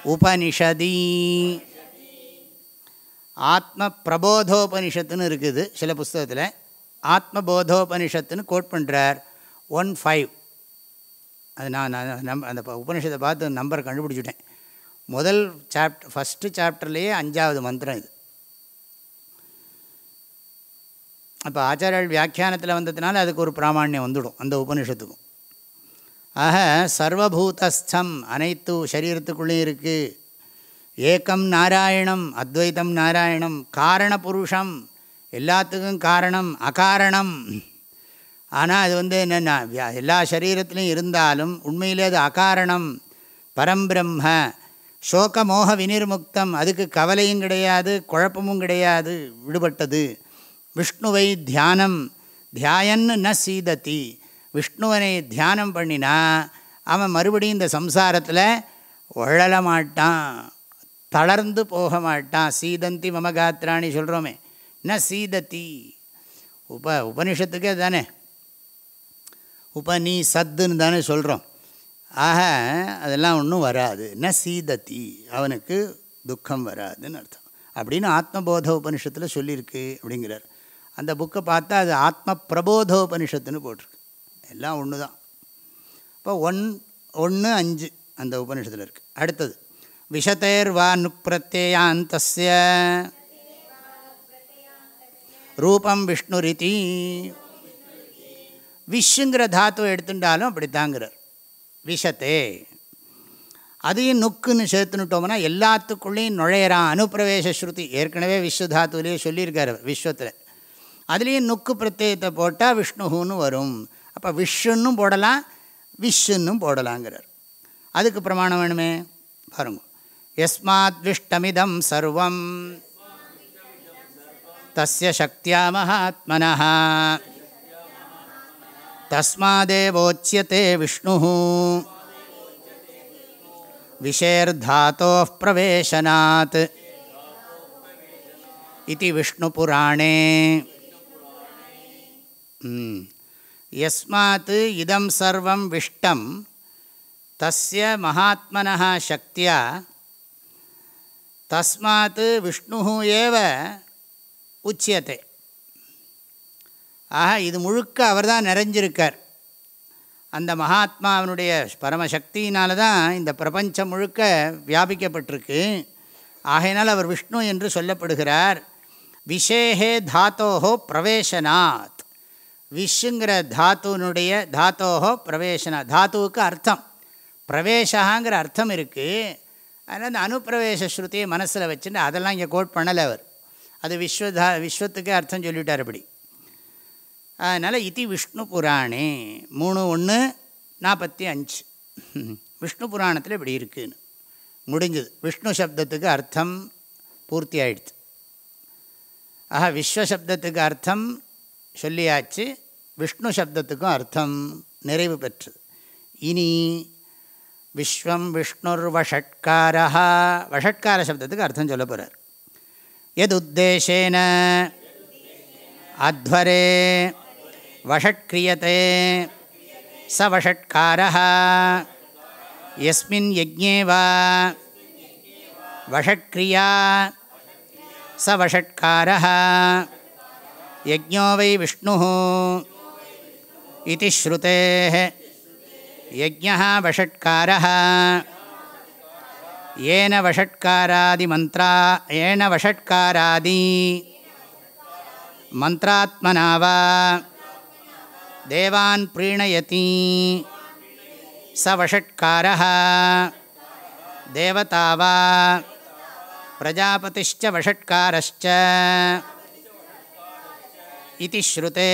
உபனிஷதி. ஆத்ம பிரபோதோபனிஷத்துன்னு இருக்குது சில புஸ்தகத்தில். ஆத்மபோதோபனிஷத்துன்னு கோட் பண்ணுறார் ஒன் ஃபைவ் அது நான் நான் நம் அந்த உபனிஷத்தை பார்த்து நம்பர் கண்டுபிடிச்சிட்டேன். முதல் சாப்டர் ஃபஸ்ட்டு சாப்டர்லேயே அஞ்சாவது மந்திரம் இது. அப்போ ஆச்சாரியர்கள் வியாக்கியானத்தில் வந்ததுனால அதுக்கு ஒரு பிராமணியம் வந்துடும் அந்த உபனிஷத்துக்கும் ஆக சர்வபூதஸ்தம் அனைத்து சரீரத்துக்குள்ளேயும் இருக்குது ஏக்கம் நாராயணம் அத்வைத்தம் நாராயணம் காரண புருஷம் எல்லாத்துக்கும் காரணம் அகாரணம். ஆனால் அது வந்து என்னென்னா எல்லா சரீரத்திலையும் இருந்தாலும் உண்மையிலே அது அகாரணம். பரம்பிரம்ம சோக மோக வினிர்முக்தம். அதுக்கு கவலையும் கிடையாது குழப்பமும் கிடையாது விடுபட்டது. விஷ்ணுவை தியானம் தியாயன்னு ந சீதத்தி விஷ்ணுவனை தியானம் பண்ணினா அவன் மறுபடியும் இந்த சம்சாரத்தில் உழல மாட்டான் தளர்ந்து போக மாட்டான். சீதந்தி மமகாத்திராணி சொல்கிறோமே ந சீதத்தி உப உபனிஷத்துக்கே தானே உபநீ சத்துன்னு தானே சொல்கிறோம் ஆக அதெல்லாம் ஒன்றும் வராது. ந சீதத்தி அவனுக்கு துக்கம் வராதுன்னு அர்த்தம். அப்படின்னு ஆத்மபோத உபனிஷத்தில் சொல்லியிருக்கு அப்படிங்கிறார். அந்த புக்கை பார்த்தா அது ஆத்ம பிரபோத உபனிஷத்துன்னு போட்டிருக்கு. எல்லாம் ஒன்று தான் இப்போ ஒன் ஒன்று அஞ்சு அந்த உபனிஷத்தில் இருக்குது அடுத்தது விஷத்தேர் வா ரூபம் விஷ்ணுரிதி. விஷுங்கிற தாத்துவை எடுத்துட்டாலும் அப்படித்தாங்கிறார். விஷத்தே. அதையும் நுக்குன்னு சேர்த்துனுட்டோம்னா எல்லாத்துக்குள்ளேயும் நுழையிறான். அனுப்பிரவேச ஸ்ருதி. ஏற்கனவே விஸ்வ தாத்துவிலேயே சொல்லியிருக்காரு விஸ்வத்தில். அதுலேயும் நுக்கு பிரத்யேகத்தை போட்டால் விஷ்ணுன்னு வரும். அப்போ விஷ்ணுன்னு போடலாம் விஷ்ணுன்னு போடலாங்கிறார். அதுக்கு பிரமாணம் வேணுமே? பாருங்க. எஸ்மாத் விஷ்டமிதம் சர்வம். தஸ்ய சக்தியா மகாத்மனா तस्मादेवोच्यते विष्णुः। विशेर्धातोः प्रवेशनात् इति विष्णुपुराणे। यस्मात् इदं सर्वं विष्टं तस्य महात्मनः शक्त्या तस्मात् विष्णुः एव उच्यते। ஆக இது முழுக்க அவர் தான் நிறைஞ்சிருக்கார். அந்த மகாத்மாவனுடைய பரமசக்தியினால தான் இந்த பிரபஞ்சம் முழுக்க வியாபிக்கப்பட்டிருக்கு. ஆகையினால் அவர் விஷ்ணு என்று சொல்லப்படுகிறார். விஷேகே தாத்தோஹோ பிரவேசனாத். விஷுங்கிற தாத்துனுடைய தாத்தோஹோ பிரவேசனா தாத்துவுக்கு அர்த்தம். பிரவேசகாங்கிற அர்த்தம் இருக்குது அதனால் அந்த அனுப்பிரவேச ஸ்ருதியை மனசில் வச்சுட்டு அதெல்லாம் இங்கே கோட் பண்ணலை அவர். அது விஸ்வதா விஸ்வத்துக்கே அர்த்தம் சொல்லிவிட்டார் அப்படி அதனால் இது விஷ்ணு புராணே. மூணு ஒன்று நாற்பத்தி அஞ்சு. விஷ்ணு புராணத்தில் இப்படி இருக்குன்னு. முடிஞ்சது. விஷ்ணு சப்தத்துக்கு அர்த்தம் பூர்த்தி ஆயிடுச்சு. ஆஹா விஸ்வசப்தத்துக்கு அர்த்தம் சொல்லியாச்சு. விஷ்ணு சப்தத்துக்கும் அர்த்தம் நிறைவு பெற்றது. இனி விஸ்வம் விஷ்ணுர் வஷட்காரா வஷட்கார சப்தத்துக்கு அர்த்தம் சொல்ல போகிறார் எது உத்தேசேன அத்வரே. வஷட்கிரியத்தை ச வஷட்காரா எஸ்மின் யஜ்ஞே வா வஷட்கிரியா ச வஷட்காரா யஜ்ஞோ வை விஷ்ணு இது ஸ்ருதே யஜ்ஞா வஷட்காரா ஏன வஷட்காராதி மந்த்ரா ஏன வஷட்காராதி மந்த்ராத்மனாவா தேவான் பிரீணயதி ச வஷட்கார தேவதாவா பிரஜாபதிஷ்ட வஷட்காரஸ்ச இது ஸ்ருதே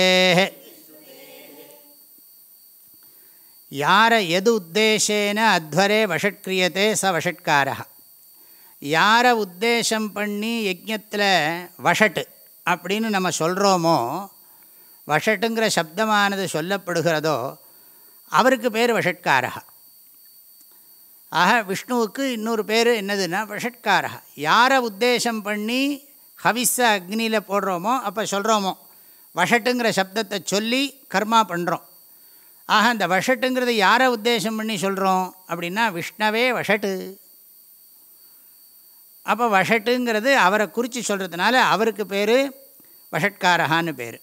யாரை எது உத்தேசேன அத்வரே வஷட்கிரியத்தே ச வஷட்காரா யாரை உத்தேசம் பண்ணி யஜத்தில் வஷட்டு அப்படின்னு நம்ம சொல்கிறோமோ வஷட்டுங்கிற சப்தமானது சொல்லப்படுகிறதோ அவருக்கு பேர் வஷட்காரா ஆக விஷ்ணுவுக்கு இன்னொரு பேர் என்னதுன்னா வஷட்காரா யாரை உத்தேசம் பண்ணி ஹவிஸ அக்னியில் போடுறோமோ அப்போ சொல்கிறோமோ வஷட்டுங்கிற சப்தத்தை சொல்லி கர்மா பண்ணுறோம் ஆக அந்த வஷட்டுங்கிறத யாரை உத்தேசம் பண்ணி சொல்கிறோம் அப்படின்னா விஷ்ணவே வஷட்டு. அப்போ வஷட்டுங்கிறது அவரை குறித்து சொல்கிறதுனால அவருக்கு பேர் வஷட்காரகான்னு பேர்.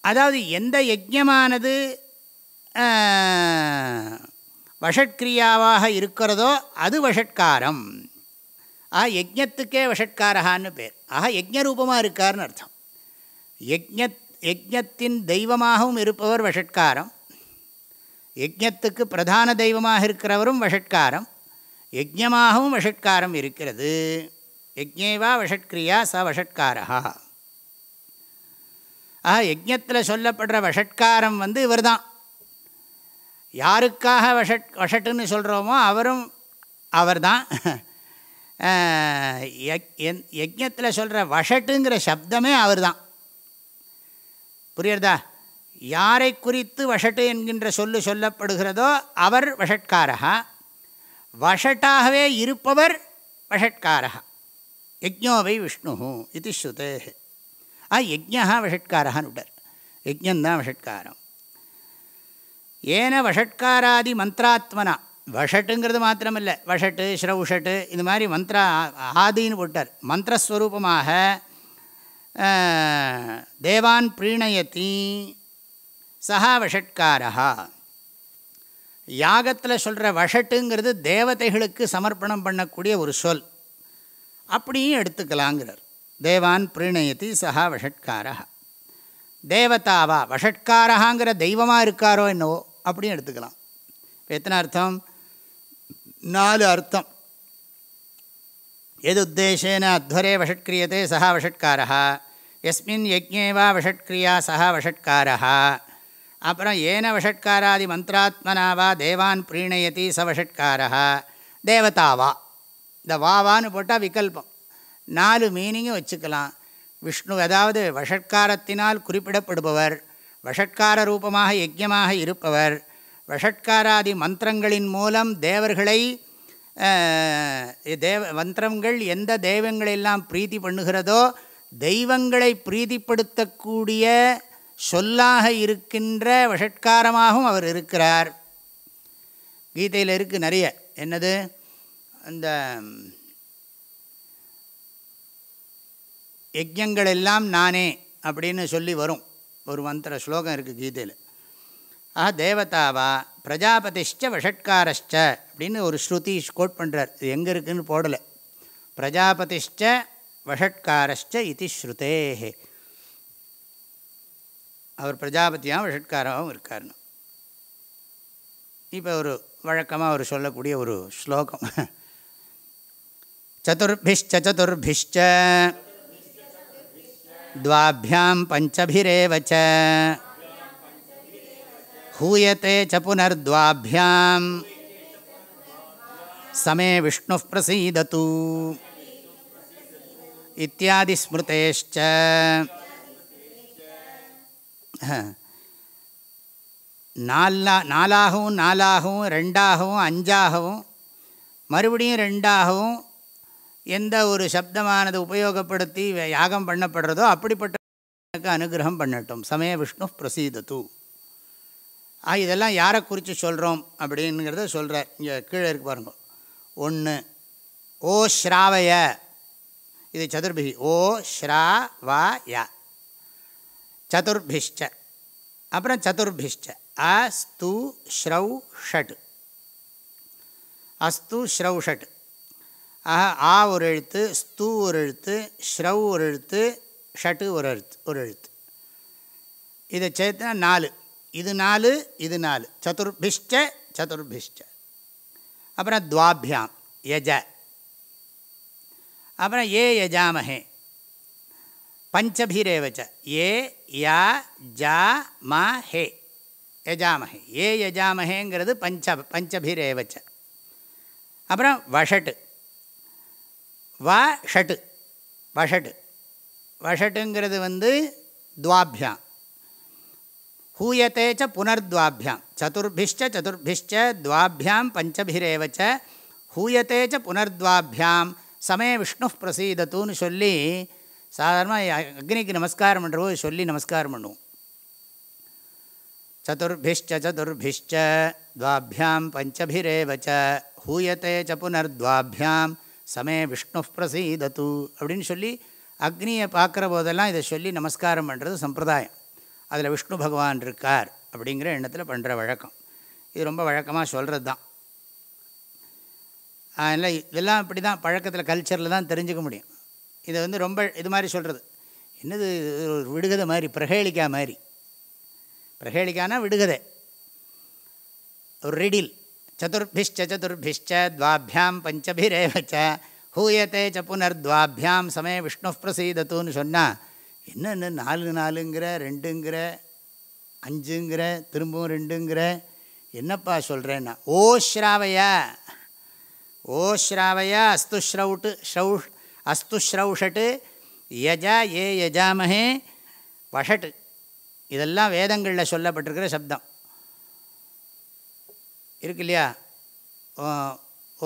அதாவது எந்த யஜ்யமானது வஷட்கிரியாவாக இருக்கிறதோ அது வஷட்காரம். ஆக யஜ்யத்துக்கே வஷட்காரகான்னு பேர். ஆக யஜ்ஞரூபமாக இருக்கார்னு அர்த்தம். யஜ்ஞத் யஜ்ஞத்தின் தெய்வமாகவும் இருப்பவர் வஷட்காரம். யஜ்ஞத்துக்கு பிரதான தெய்வமாக இருக்கிறவரும் வஷட்காரம். யஜ்ஞமாகவும் வஷட்காரம் இருக்கிறது. யஜ்ஞேவா வஷட்கிரியா ச வஷட்காரா ஆக யஜ்யத்தில் சொல்லப்படுற வஷட்காரம் வந்து இவர் தான் யாருக்காக வஷட் வஷட்டுன்னு சொல்கிறோமோ அவரும் அவர் தான் யஜ்யத்தில் சொல்கிற வஷட்டுங்கிற சப்தமே அவர் தான் புரியுறதா? யாரை குறித்து வஷட்டு என்கின்ற சொல்லு சொல்லப்படுகிறதோ அவர் வஷட்காரா வஷட்டாகவே இருப்பவர் வஷட்காரா யஜ்னோவை விஷ்ணு இது ஸ்ருதே ஆ யஜ்ஞா வஷட்காரான்னு விட்டார் யஜ்ஞந்தான் வஷட்காரம். ஏன வஷட்காராதி மந்த்ராத்மனா. வஷட்டுங்கிறது மாத்திரமில்லை. வஷட்டு ஸ்ரவுஷட்டு இது மாதிரி மந்த்ரா ஆதின்னு போட்டார். மந்திரஸ்வரூபமாக தேவான் பிரீணயத்தி சஹா வஷட்காரா யாகத்தில் சொல்கிற வஷட்டுங்கிறது தேவதைகளுக்கு சமர்ப்பணம் பண்ணக்கூடிய ஒரு சொல். அப்படியும் எடுத்துக்கலாங்கிறார். தேவான் பிரீணயத்தி சஹா வஷட்காரா. தேவதாவா வஷட்காரஹாங்கிற தெய்வமாக இருக்காரோ என்னவோ அப்படின்னு எடுத்துக்கலாம். இப்போ எத்தனை அர்த்தம்? நாலு அர்த்தம். எது உத்தேசேன அத்வரே வஷட்கிரியதே சஹா வஷட்காரா எஸ்மின் யஜ்ஞே வா வஷட்கிரியா சஹா வஷட்காரா அப்புறம் ஏன வஷட்காராதி மந்திராத்மனாவா தேவான் பிரீணயதி ச வஷட்காரா தேவதாவா. இந்த வாவான்னு போட்டால் விகல்பம். நாலு மீனிங்கும் வச்சுக்கலாம். விஷ்ணு அதாவது வஷட்காரத்தினால் குறிப்பிடப்படுபவர் வஷட்கார ரூபமாக யஜ்யமாக இருப்பவர் வஷட்காராதி மந்திரங்களின் மூலம் தேவர்களை தேவ மந்திரங்கள் எந்த தெய்வங்களெல்லாம் பிரீத்தி பண்ணுகிறதோ தெய்வங்களை பிரீதிப்படுத்தக்கூடிய சொல்லாக இருக்கின்ற வஷட்காரமாகவும் அவர் இருக்கிறார். கீதையில் இருக்குது நிறைய. என்னது? அந்த யஜ்யங்கள் எல்லாம் நானே அப்படின்னு சொல்லி வரும். ஒரு மந்திர ஸ்லோகம் இருக்குது கீதையில். ஆ தேவதாவா பிரஜாபதிஷ்ட வஷட்காரஷ்ட அப்படின்னு ஒரு ஸ்ருதி கோட் பண்ணுறார் இது எங்கே இருக்குதுன்னு போடலை. பிரஜாபதிஷ்ட வஷட்காரஷ்ட இது ஸ்ருதேஹே. அவர் பிரஜாபதியாகவும் வஷட்காரமாகவும் இருக்கார்னு இப்போ ஒரு வழக்கமாக அவர் சொல்லக்கூடிய ஒரு ஸ்லோகம். சதுர்பிஷ்ட சதுர்பிஷ்ட द्वाभ्यां पञ्चभिरेव च हूयते च पुनर्द्वाभ्यां சமே விஷ்ணு பிரசீதத்து இத்தியாதி ஸ்மிருதேஷ்ச நாலா நாலாகவும் நாலாகவும் ரெண்டாகவும் அஞ்சாகவும் மறுபடியும் ரெண்டாகவும் எந்த ஒரு சப்தமானது உபயோகப்படுத்தி யாகம் பண்ணப்படுறதோ அப்படிப்பட்ட அனுகிரகம் பண்ணட்டும். சமய விஷ்ணு பிரசீதத்து. ஆ இதெல்லாம் யாரை குறித்து சொல்கிறோம் அப்படிங்கிறத சொல்கிறார் இங்கே கீழே இருக்கு பாருங்க. ஒன்று ஓ ஸ்ராவய. இது சதுர்பிகி. ஓ ஸ்ரா வா ய சதுர்பிஷ்ட. அப்புறம் சதுர்பிஷ்ட. அஸ்து ஸ்ரௌ ஷட் அஸ்து ஸ்ரௌ ஷட் ஆக ஆ ஒரு எழுத்து ஸ்தூ ஒரு எழுத்து ஸ்ரவ் ஒரு எழுத்து ஷட்டு ஒரு எழுத்து ஒரு எழுத்து. இதை சேர்த்தா நாலு. இது நாலு இது நாலு. சதுர்பிஷ்ட சதுர்பிஷ்ட. அப்புறம் துவாபியாம் யஜ. அப்புறம் ஏ யஜாமஹே பஞ்சபீரேவச்ச. ஏ யா ஜா மா ஹே. யஜாமஹே ஏ யஜாமஹேங்கிறது பஞ்ச பஞ்சபிரேவச்ச. அப்புறம் வஷட்டு. வ ஷட்டு வஷட்டு வஷட்டுங்கிறது வந்து துவாபியாம். ஹூயத்தே ச புனர்துவாபியாம். சதுர்பிஷ்ட சதுர்பிஷ்ட துவாபியாம் பஞ்சபிரேவச்ச ஹூயத்தே ச புனர்துவாபியாம். சமே விஷ்ணு பிரசீதத்துன்னு சொல்லி சாதாரணமாக அக்னிக்கு நமஸ்காரம் பண்ணுறபோது சொல்லி நமஸ்காரம் பண்ணுவோம். சதுர்பிஷ்ட சதுர்பிஷ்ட துவாபியாம் பஞ்சபிரேவச்ச ஹூயத்தே ச புனர்துவாபியாம். சமே விஷ்ணு பிரசீதத்து அப்படின்னு சொல்லி அக்னியை பார்க்குற போதெல்லாம் இதை சொல்லி நமஸ்காரம் பண்ணுறது சம்பிரதாயம். அதில் விஷ்ணு பகவான் இருக்கார் அப்படிங்கிற எண்ணத்தில் பண்ணுற வழக்கம். இது ரொம்ப வழக்கமாக சொல்கிறது தான் அதனால் இதெல்லாம் இப்படி தான் பழக்கத்தில் கல்ச்சரில் தான் தெரிஞ்சுக்க முடியும். இதை வந்து ரொம்ப இது மாதிரி சொல்கிறது என்னது ஒரு விடுகதை மாதிரி பிரகேளிக்கா மாதிரி. பிரகேளிக்கானா விடுகதை. ஒரு ரிடில் சதுர்பிஷ்ட சதுர்பிஷ்ட துவாபியாம் பஞ்சபிரேவச்ச ஹூயத்தே ச புனர்துவாபியாம் சமய விஷ்ணு பிரசீதத்துன்னு சொன்னால் என்னென்ன நாலு நாலுங்கிற ரெண்டுங்கிற அஞ்சுங்கிற திரும்பவும் ரெண்டுங்கிற என்னப்பா சொல்கிறேன்னா ஓ ஸ்ராவையா ஓ ஸ்ராவையா அஸ்து ஸ்ரௌட்டு ஸ்ரௌ அஸ்து ஸ்ரௌஷட்டு யஜா ஏ யஜாமஹே வஷட்டு இதெல்லாம் வேதங்களில் சொல்லப்பட்டிருக்கிற சப்தம். இருக்கு இல்லையா?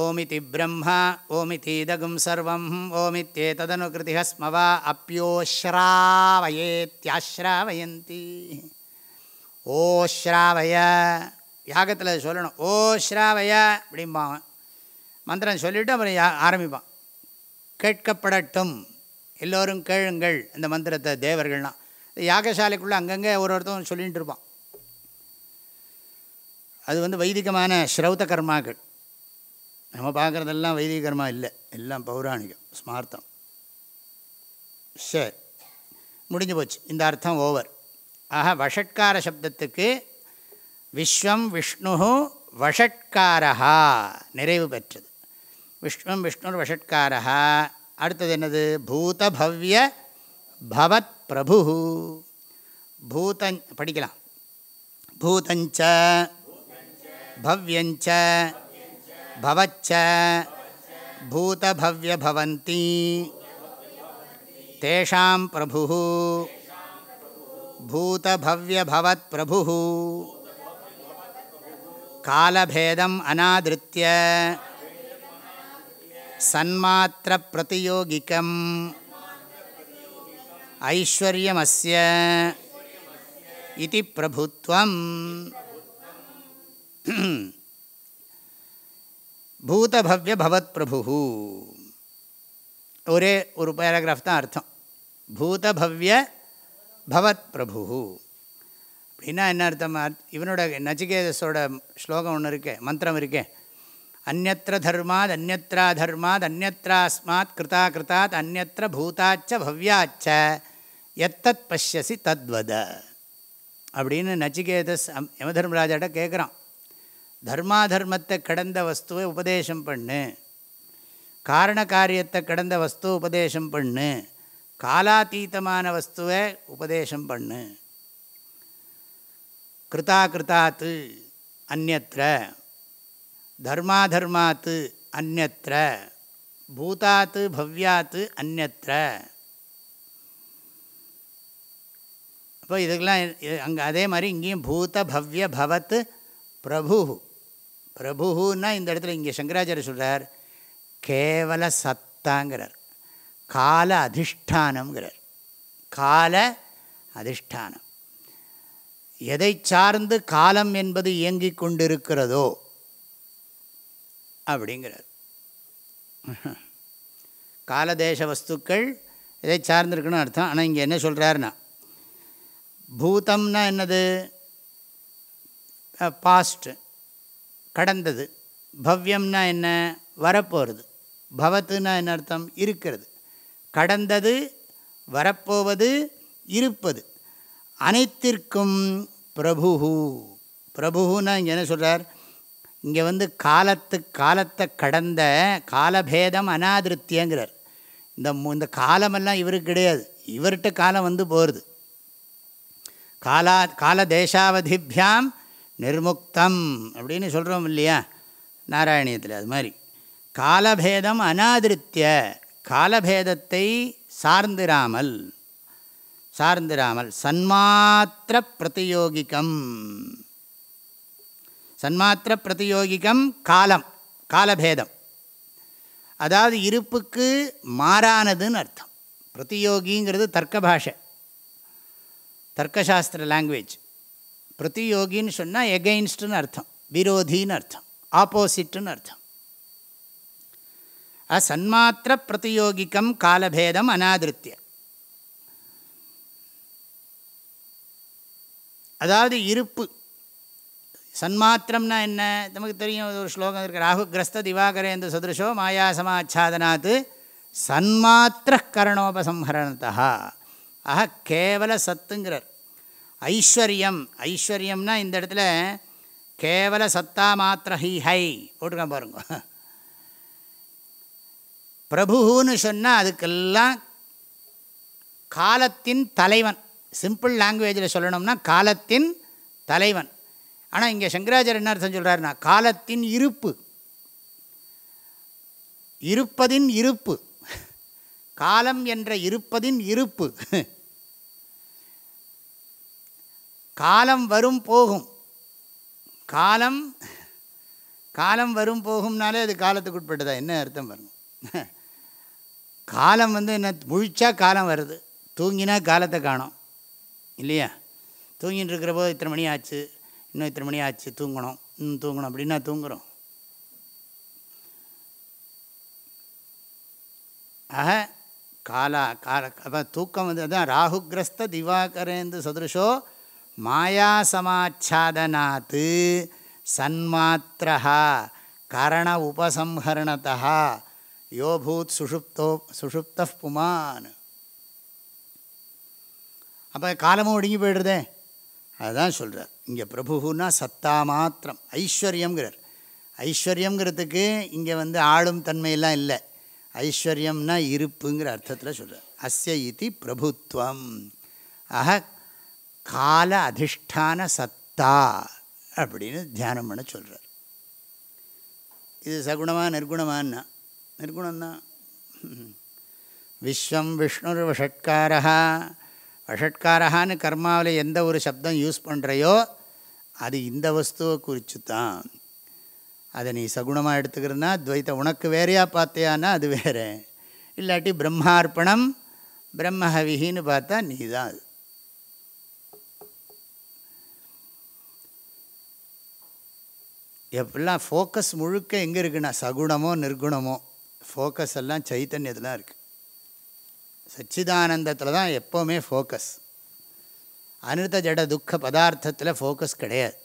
ஓமிதி பிரம்மா ஓமிதீதகும் சர்வம் ஓமித்தே ததனுகிருதி ஸ்மவா அப்பியோஸ்ராவயேத்யாஸ்ராவயந்தி ஓ ஸ்ராவய யாகத்தில் சொல்லணும். ஓ ஸ்ராவய அப்படிம்பான். மந்திரம் சொல்லிவிட்டு அப்புறம் யா ஆரம்பிப்பான். கேட்கப்படட்டும். எல்லோரும் கேளுங்கள். இந்த மந்திரத்தை தேவர்கள்லாம். யாகசாலைக்குள்ளே அங்கங்கே ஒரு ஒருத்தரும் சொல்லிகிட்டு இருப்பான். அது வந்து வைதிகமான ஸ்ரௌத கர்மாக்கள். நம்ம பார்க்குறதெல்லாம் வைதிக கர்மா இல்லை. எல்லாம் பௌராணிகம் ஸ்மார்த்தம். சரி முடிஞ்சு போச்சு. இந்த அர்த்தம் ஓவர். ஆக வஷட்கார சப்தத்துக்கு விஸ்வம் விஷ்ணு வஷட்காரா நிறைவு பெற்றது. விஷ்ணம் விஷ்ணுர் வஷட்காரா அடுத்தது என்னது? பூதபவ்ய பவத் பிரபு பூதஞ் படிக்கலாம். பூதஞ்ச பவ்யஞ்ச பவச்ச பூதபவ்யபவந்தி தேஷாம் பிரபு பூதபவ்யபவத் பிரபு காலபேதம் அநாதிருத்திய சன்மாத்திர பிரதியோகிக்கம் ஐஸ்வர்யமஸ்ய இது பிரபுத்வம் பூதபவ்ய பவத் பிரபு ஒரே ஒரு பேராகிராஃப் தான் அர்த்தம் பூதபவ்ய பவத் பிரபு அப்படின்னா என்ன அர்த்தம்? இவனோட நச்சிகேதஸோட ஸ்லோகம் ஒன்று இருக்கே மந்திரம் இருக்கே. அந்நத்திர தர்மாத் அந்நத்ரா தர்மாத் அந்நத்ராஸ்மாத் கிருதா கிருதாத் அந்நத்திர பூதாச்ச பவ்யாச்ச எத்தத் பஷ்யசி தத்வத. அப்படின்னு நச்சிகேதஸ் யமதர்மராஜாட்ட கேட்குறான் தர்மாதர்மத்தை கடந்த வஸ்துவை உபதேசம் பண்ணு. காரண காரியத்தை கடந்த வஸ்து உபதேசம் பண்ணு. காலாத்தீத்தமான வஸ்துவை உபதேசம் பண்ணு. கிருதா கிருதாத்து அந்நத்திர தர்மாதர்மாத்து அந்நத்திர பூதாத்து பவ்யாத்து அந்நத்திர அப்போ இதுக்கெல்லாம் அங்கே அதே மாதிரி இங்கேயும் பூத பவ்ய பவத் பிரபு பிரபுன்னா இந்த இடத்துல இங்கே சங்கராச்சாரிய சொல்கிறார் கேவல சத்தாங்கிறார் கால அதிஷ்டானங்கிறார் கால அதிஷ்டானம். எதை சார்ந்து காலம் என்பது இயங்கிக் கொண்டிருக்கிறதோ அப்படிங்கிறார். காலதேச வஸ்துக்கள் எதை சார்ந்திருக்குன்னு அர்த்தம் ஆனால் இங்கே என்ன சொல்கிறாருன்னா பூதம்னா என்னது? பாஸ்ட்டு கடந்தது. பவ்யம்னா என்ன? வரப்போகிறது பவத்துனா என்ன அர்த்தம்? இருக்கிறது. கடந்தது வரப்போவது இருப்பது. அனைத்திற்கும் பிரபு பிரபுன்னா இங்கே என்ன சொல்கிறார் இங்கே வந்து காலத்து காலத்தை கடந்த காலபேதம் அனாதிருத்தியங்கிறார். இந்த இந்த காலமெல்லாம் இவருக்கு கிடையாது. இவர்கிட்ட காலம் வந்து போகிறது காலா கால தேசாவதிபியாம் நிர்முக்தம் அப்படின்னு சொல்கிறோம் இல்லையா? நாராயணியத்தில் அது மாதிரி. காலபேதம் அனாதிருத்திய காலபேதத்தை சார்ந்திராமல் சார்ந்திராமல் சன்மாத்திர பிரதியோகிக்கம். சன்மாத்திர பிரதியோகிக்கம் காலம் காலபேதம். அதாவது இருப்புக்கு மாறானதுன்னு அர்த்தம். பிரதியோகிங்கிறது தர்க்க பாஷை. தர்க்கசாஸ்திர லாங்குவேஜ் பிரதியோகின்னு சொன்னால் எகெயின்ஸ்டுன்னு அர்த்தம். விரோதின்னு அர்த்தம். ஆப்போசிட்டுன்னு அர்த்தம். சன்மாத்திர பிரதியோகிக்கம் காலபேதம் அனாதிருத்திய. அதாவது இருப்பு. சன்மாத்திரம்னா என்ன? நமக்கு தெரியும் ஒரு ஸ்லோகம் இருக்கு. ராகுகிரஸ்த திவாகரேந்து சதுருஷோ மாயா சமாச்சாதனாத்து சன்மாத்திர கரணோபசம்ஹரணத்தா ஆக கேவல சத்துங்கிறார். ஐஸ்வர்யம். ஐஸ்வர்யம்னா இந்த இடத்துல கேவல சத்தா மாத்திர ஹி ஹை. போட்டுக்க பாருங்க. பிரபுன்னு சொன்னால் அதுக்கெல்லாம் காலத்தின் தலைவன். சிம்பிள் லாங்குவேஜில் சொல்லணும்னா காலத்தின் தலைவன். ஆனால் இங்கே சங்கராச்சாரியர் என்ன அர்த்தம் சொல்கிறாருன்னா காலத்தின் இருப்பு. இருப்பதின் இருப்பு. காலம் என்ற இருப்பதின் இருப்பு. காலம் வரும் போகும். காலம் காலம் வரும் போகும்னாலே அது காலத்துக்கு உட்பட்டதா? என்ன அர்த்தம் வரணும் காலம் வந்து என்ன முழிச்சா காலம் வருது. தூங்கினா காலத்தை காணும். இல்லையா? தூங்கிட்டு இருக்கிற போது இத்தனை மணி ஆச்சு இன்னும் இத்தனை மணி ஆச்சு தூங்கணும் இன்னும் தூங்கணும் அப்படின்னா தூங்குகிறோம் ஆக காலா கால அப்போ தூக்கம் வந்து அதுதான் ராகுகிரஸ்த திவாகரேந்து சதுருஷோ மாயா சமாச்சாதனாத்து சன்மாத்திரா கரண உபசம்ஹரணத்தா யோபூத் சுஷுப்தோ சுஷுப்த புமான். அப்போ காலமும் ஒடுங்கி போய்டுறதே. அதுதான் சொல்கிறார் இங்கே பிரபுன்னா சத்தா மாத்திரம் ஐஸ்வர்யங்கிறார் ஐஸ்வர்யங்கிறதுக்கு இங்கே வந்து ஆளும் தன்மையெல்லாம் இல்லை. ஐஸ்வர்யம்னா இருப்புங்கிற அர்த்தத்தில் சொல்கிறார் அஸ்ய இதி பிரபுத்துவம் ஆக கால அதிஷ்டான சத்தா அப்படின்னு தியானம் பண்ண சொல்கிறார் இது சகுணமாக நிர்குணமானா நிர்குணம்தான் விஸ்வம் விஷ்ணுர் விஷட்காரா வஷட்காரஹான்னு கர்மாவில் எந்த ஒரு சப்தம் யூஸ் பண்ணுறையோ அது இந்த வஸ்துவை குறித்து தான் அதை நீ சகுணமாக எடுத்துக்கிறனா துவைத்த உனக்கு வேறையாக பார்த்தியானா அது வேறு. இல்லாட்டி பிரம்மார்ப்பணம் பிரம்மஹவிகின்னு பார்த்தா நீ தான் அது. எப்படிலாம் ஃபோக்கஸ் முழுக்க எங்கே இருக்குன்னா சகுணமோ நிர்குணமோ ஃபோக்கஸ் எல்லாம் சைத்தன்யத்தில் தான் இருக்குது சச்சிதானந்தத்தில் தான் எப்போவுமே ஃபோக்கஸ் அனிருத்த ஜட துக்க பதார்த்தத்தில் ஃபோக்கஸ் கிடையாது.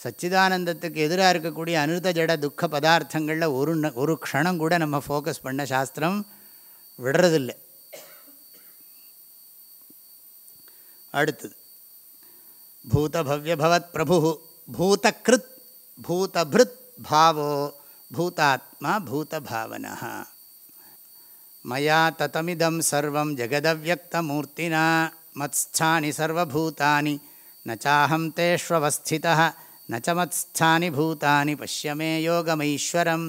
சச்சிதானந்தத்துக்கு எதிராக இருக்கக்கூடிய அனிருத்த ஜட துக்க பதார்த்தங்களில் ஒரு ஒரு க்ஷணம் கூட நம்ம ஃபோக்கஸ் பண்ண சாஸ்திரம் விடுறதில்லை. அடுத்தது. பூதபவ்யபவத் பிரபு பூதகிருத் பூதபிருத் பாவோ பூதாத்மா பூதபாவனா மயா ததமிதம் சர்வம் ஜெகதவியக்தமூர்த்தினா மத்ஸ்தானி சர்வபூதானி நச்சாஹம் தேஷ்வஸ்தித நச்சமத்ஸ்தானி பூதானி பஷ்யமே யோகமைஸ்வரம்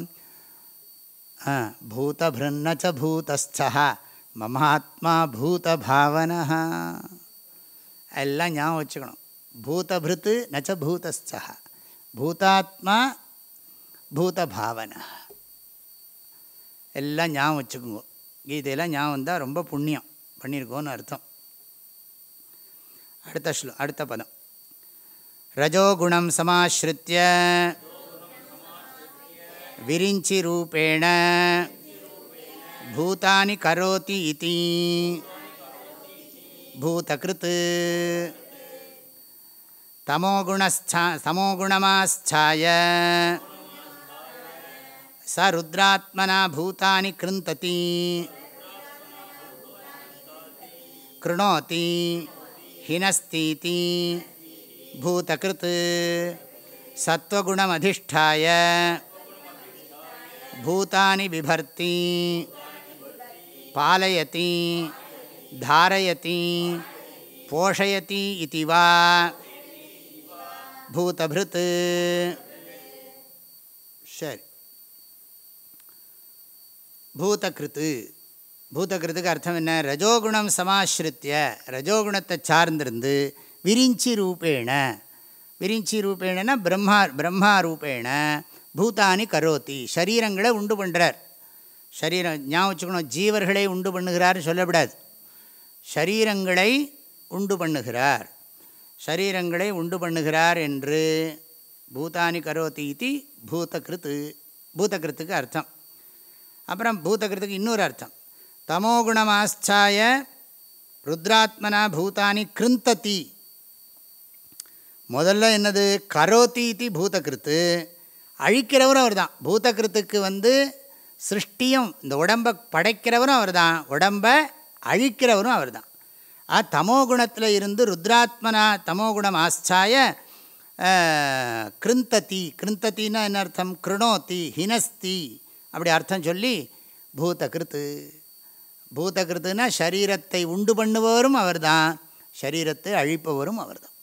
பூதபிருன்ன ச பூதஸ்தா மமாத்மா பூதபாவனா எல்லாம் ஞாபகம் வச்சுக்கணும் பூதபிருத்து நச்ச பூதஸ்தா பூதாத்மா பூத பூதபாவனா எல்லாம் ஞாபகம் வச்சுக்கோங்க. கீதையெல்லாம் ஞாபகம் வந்தால் ரொம்ப புண்ணியம். பண்ணியிருக்கோன்னு அர்த்தம். அடுத்த ஸ்லோ அடுத்த பதம். ரஜோகுணம் சமாஸ்ருத்திய விரிஞ்சி ரூபேண பூதானி கரோதி இதி பூதகிருத்து. तमोगुणस्छ तमोगुणमास्थाय। स रुद्रात्मना भूतानि कृन्तती। कृणोति हिनस्तीति भूतकृत्। सत्त्वगुणमधिष्ठाय। भूतानि बिभर्ति पालयति धारयति पोषयति इति वा। பூதபிருத் சரி பூதகிருத்து பூதகிருத்துக்கு அர்த்தம் என்ன? ரஜோகுணம் சமாஸ்ருத்திய ரஜோகுணத்தை சார்ந்திருந்து விரிஞ்சி ரூபேண விரிஞ்சி ரூபேணனா பிரம்மா பிரம்மா ரூபேண பூதானி கரோத்தி சரீரங்களை உண்டு பண்ணுறார் சரீரம் ஞாபகம் வச்சுக்கணும் ஜீவர்களை உண்டு பண்ணுகிறார்னு சொல்லப்படாது சரீரங்களை உண்டு பண்ணுகிறார். சரீரங்களை உண்டு பண்ணுகிறார் என்று பூதானி கரோத்தி இது பூதகிருத்து பூதகிருத்துக்கு அர்த்தம். அப்புறம் பூதகிருத்துக்கு இன்னொரு அர்த்தம். தமோகுணமாஸ்தாய ருத்ராத்மனா பூதானி கிருந்ததி. முதல்ல என்னது? கரோத்தி இது பூதகிருத்து. அழிக்கிறவரும் அவர் தான் பூதகிருத்துக்கு வந்து சிருஷ்டியும் இந்த உடம்பை படைக்கிறவரும் அவர் தான் உடம்பை அழிக்கிறவரும் அவர் தான் ஆ தமோகுணத்தில் இருந்து ருத்ராத்மனா தமோகுணம் ஆஸ்தாய கிருந்ததி. கிருந்தத்தின்னா என்ன அர்த்தம்? கிருணோத்தி ஹினஸ்தி அப்படி அர்த்தம் சொல்லி பூதகிருத்து. பூதகிருத்துனா சரீரத்தை உண்டு பண்ணுபவரும் அவர் தான் சரீரத்தை அழிப்பவரும் அவர் தான்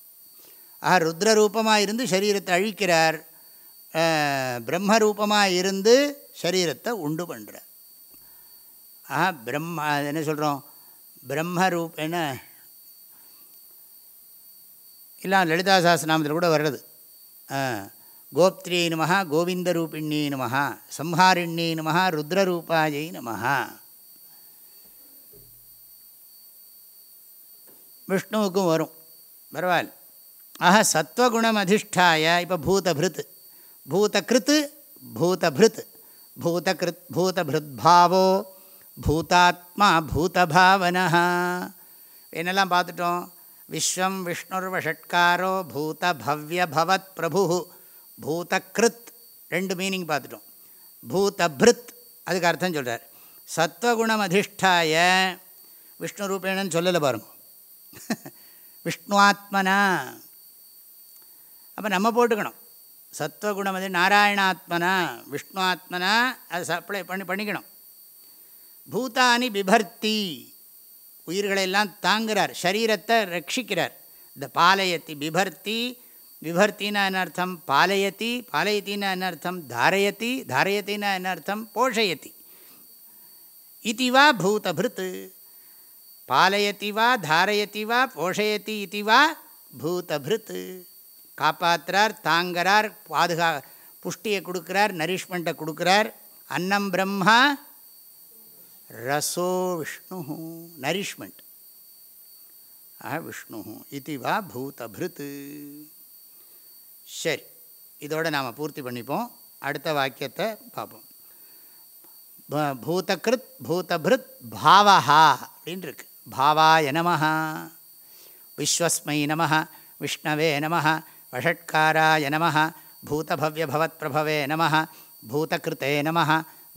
ஆக ருத்ரரூபமாக இருந்து சரீரத்தை அழிக்கிறார். பிரம்மரூபமாக இருந்து சரீரத்தை உண்டு பண்ணுறார் ஆஹா பிரம்மா என்ன சொல்கிறோம் பிரம்மரூப் என்ன இல்லை லலிதா சாஸ்திரநாமத்தில் கூட வர்றது. கோப்திரியை நமஹா கோவிந்த ரூபிணியை நமஹா சம்ஹாரிணியை நமஹா ருத்ரரூபாயை நமஹா. விஷ்ணுவுக்கும் வரும். பரவாயில்ல. ஆஹா சத்வகுணம் அதிஷ்டாய இப்போ பூதபிருத். பூதகிருத் பூதபிருத். பூதகிருத் பூதபிருத் பாவோ பூதாத்மா பூதபாவனா என்னெல்லாம் பார்த்துட்டோம்? விஸ்வம் விஷ்ணுர்வஷட்காரோ பூத பவ்ய பவத் பிரபு பூதக்ருத் ரெண்டு மீனிங் பார்த்துட்டோம். பூதபிருத் அதுக்கு அர்த்தம் சொல்கிறார் சத்வகுணம் அதிஷ்டாய விஷ்ணு ரூபேணன்னு சொல்லலை பாருங்க. விஷ்ணுவாத்மனா. அப்போ நம்ம போட்டுக்கணும். சத்வகுணம் அது நாராயணாத்மனா விஷ்ணுவாத்மனா அது சப்ளை பண்ணி பண்ணிக்கணும். பூதானி பிபர்த்தி உயிர்களெல்லாம் தாங்குகிறார் சரீரத்தை ரட்சிக்கிறார். இந்த பாலயத்தி பிபர்த்தி விபர்த்தினா என்ன அர்த்தம்? பாலயத்தி பாலயத்தினா என்ன அர்த்தம்? தாரயத்தி தாரயத்தினா என்ன அர்த்தம்? போஷயத்தி. இது வா பூதபிருத் பாலயத்தி வா தாரயத்தி வா போஷயத்தி இது வா பூதபிருத் காப்பாற்றுறார் தாங்கிறார் பாதுகா புஷ்டியை கொடுக்குறார் நரிஷ்மெண்ட்டை கொடுக்குறார். அன்னம் பிரம்மா ரசோ விஷ்ணு நரிஷ்மெண்ட் ஆ விஷ்ணு இது வா பூதபிருத் சரி இதோடு நாம் பூர்த்தி பண்ணிப்போம் அடுத்த வாக்கியத்தை பார்ப்போம் பூதகிருத் பூதபிருத் பாவஹா அப்படின்னு இருக்கு பாவாய நம விஸ்வஸ்மை நம விஷ்ணவே நம வஷட்காராய நம பூதபவ்யபவத்பிரபவே நம பூதகிருத்தே நம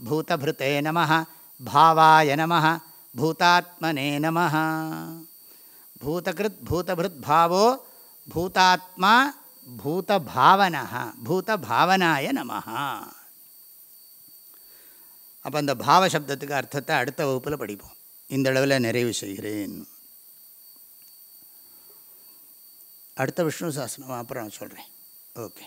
பூதபிருத்தே நம பாவாய நம பூதாத்மனே நம பூதகிருத் பூதபிருத் பாவோ பூதாத்மா பூதபாவனா பூதபாவனாய நம அப்போ அந்த பாவ சப்தத்துக்கு அர்த்தத்தை அடுத்த வகுப்பில் படிப்போம். இந்த அளவில் நிறைவு செய்கிறேன். அடுத்த விஷ்ணு சாஸ்திரம் அப்புறம் சொல்கிறேன் ஓகே.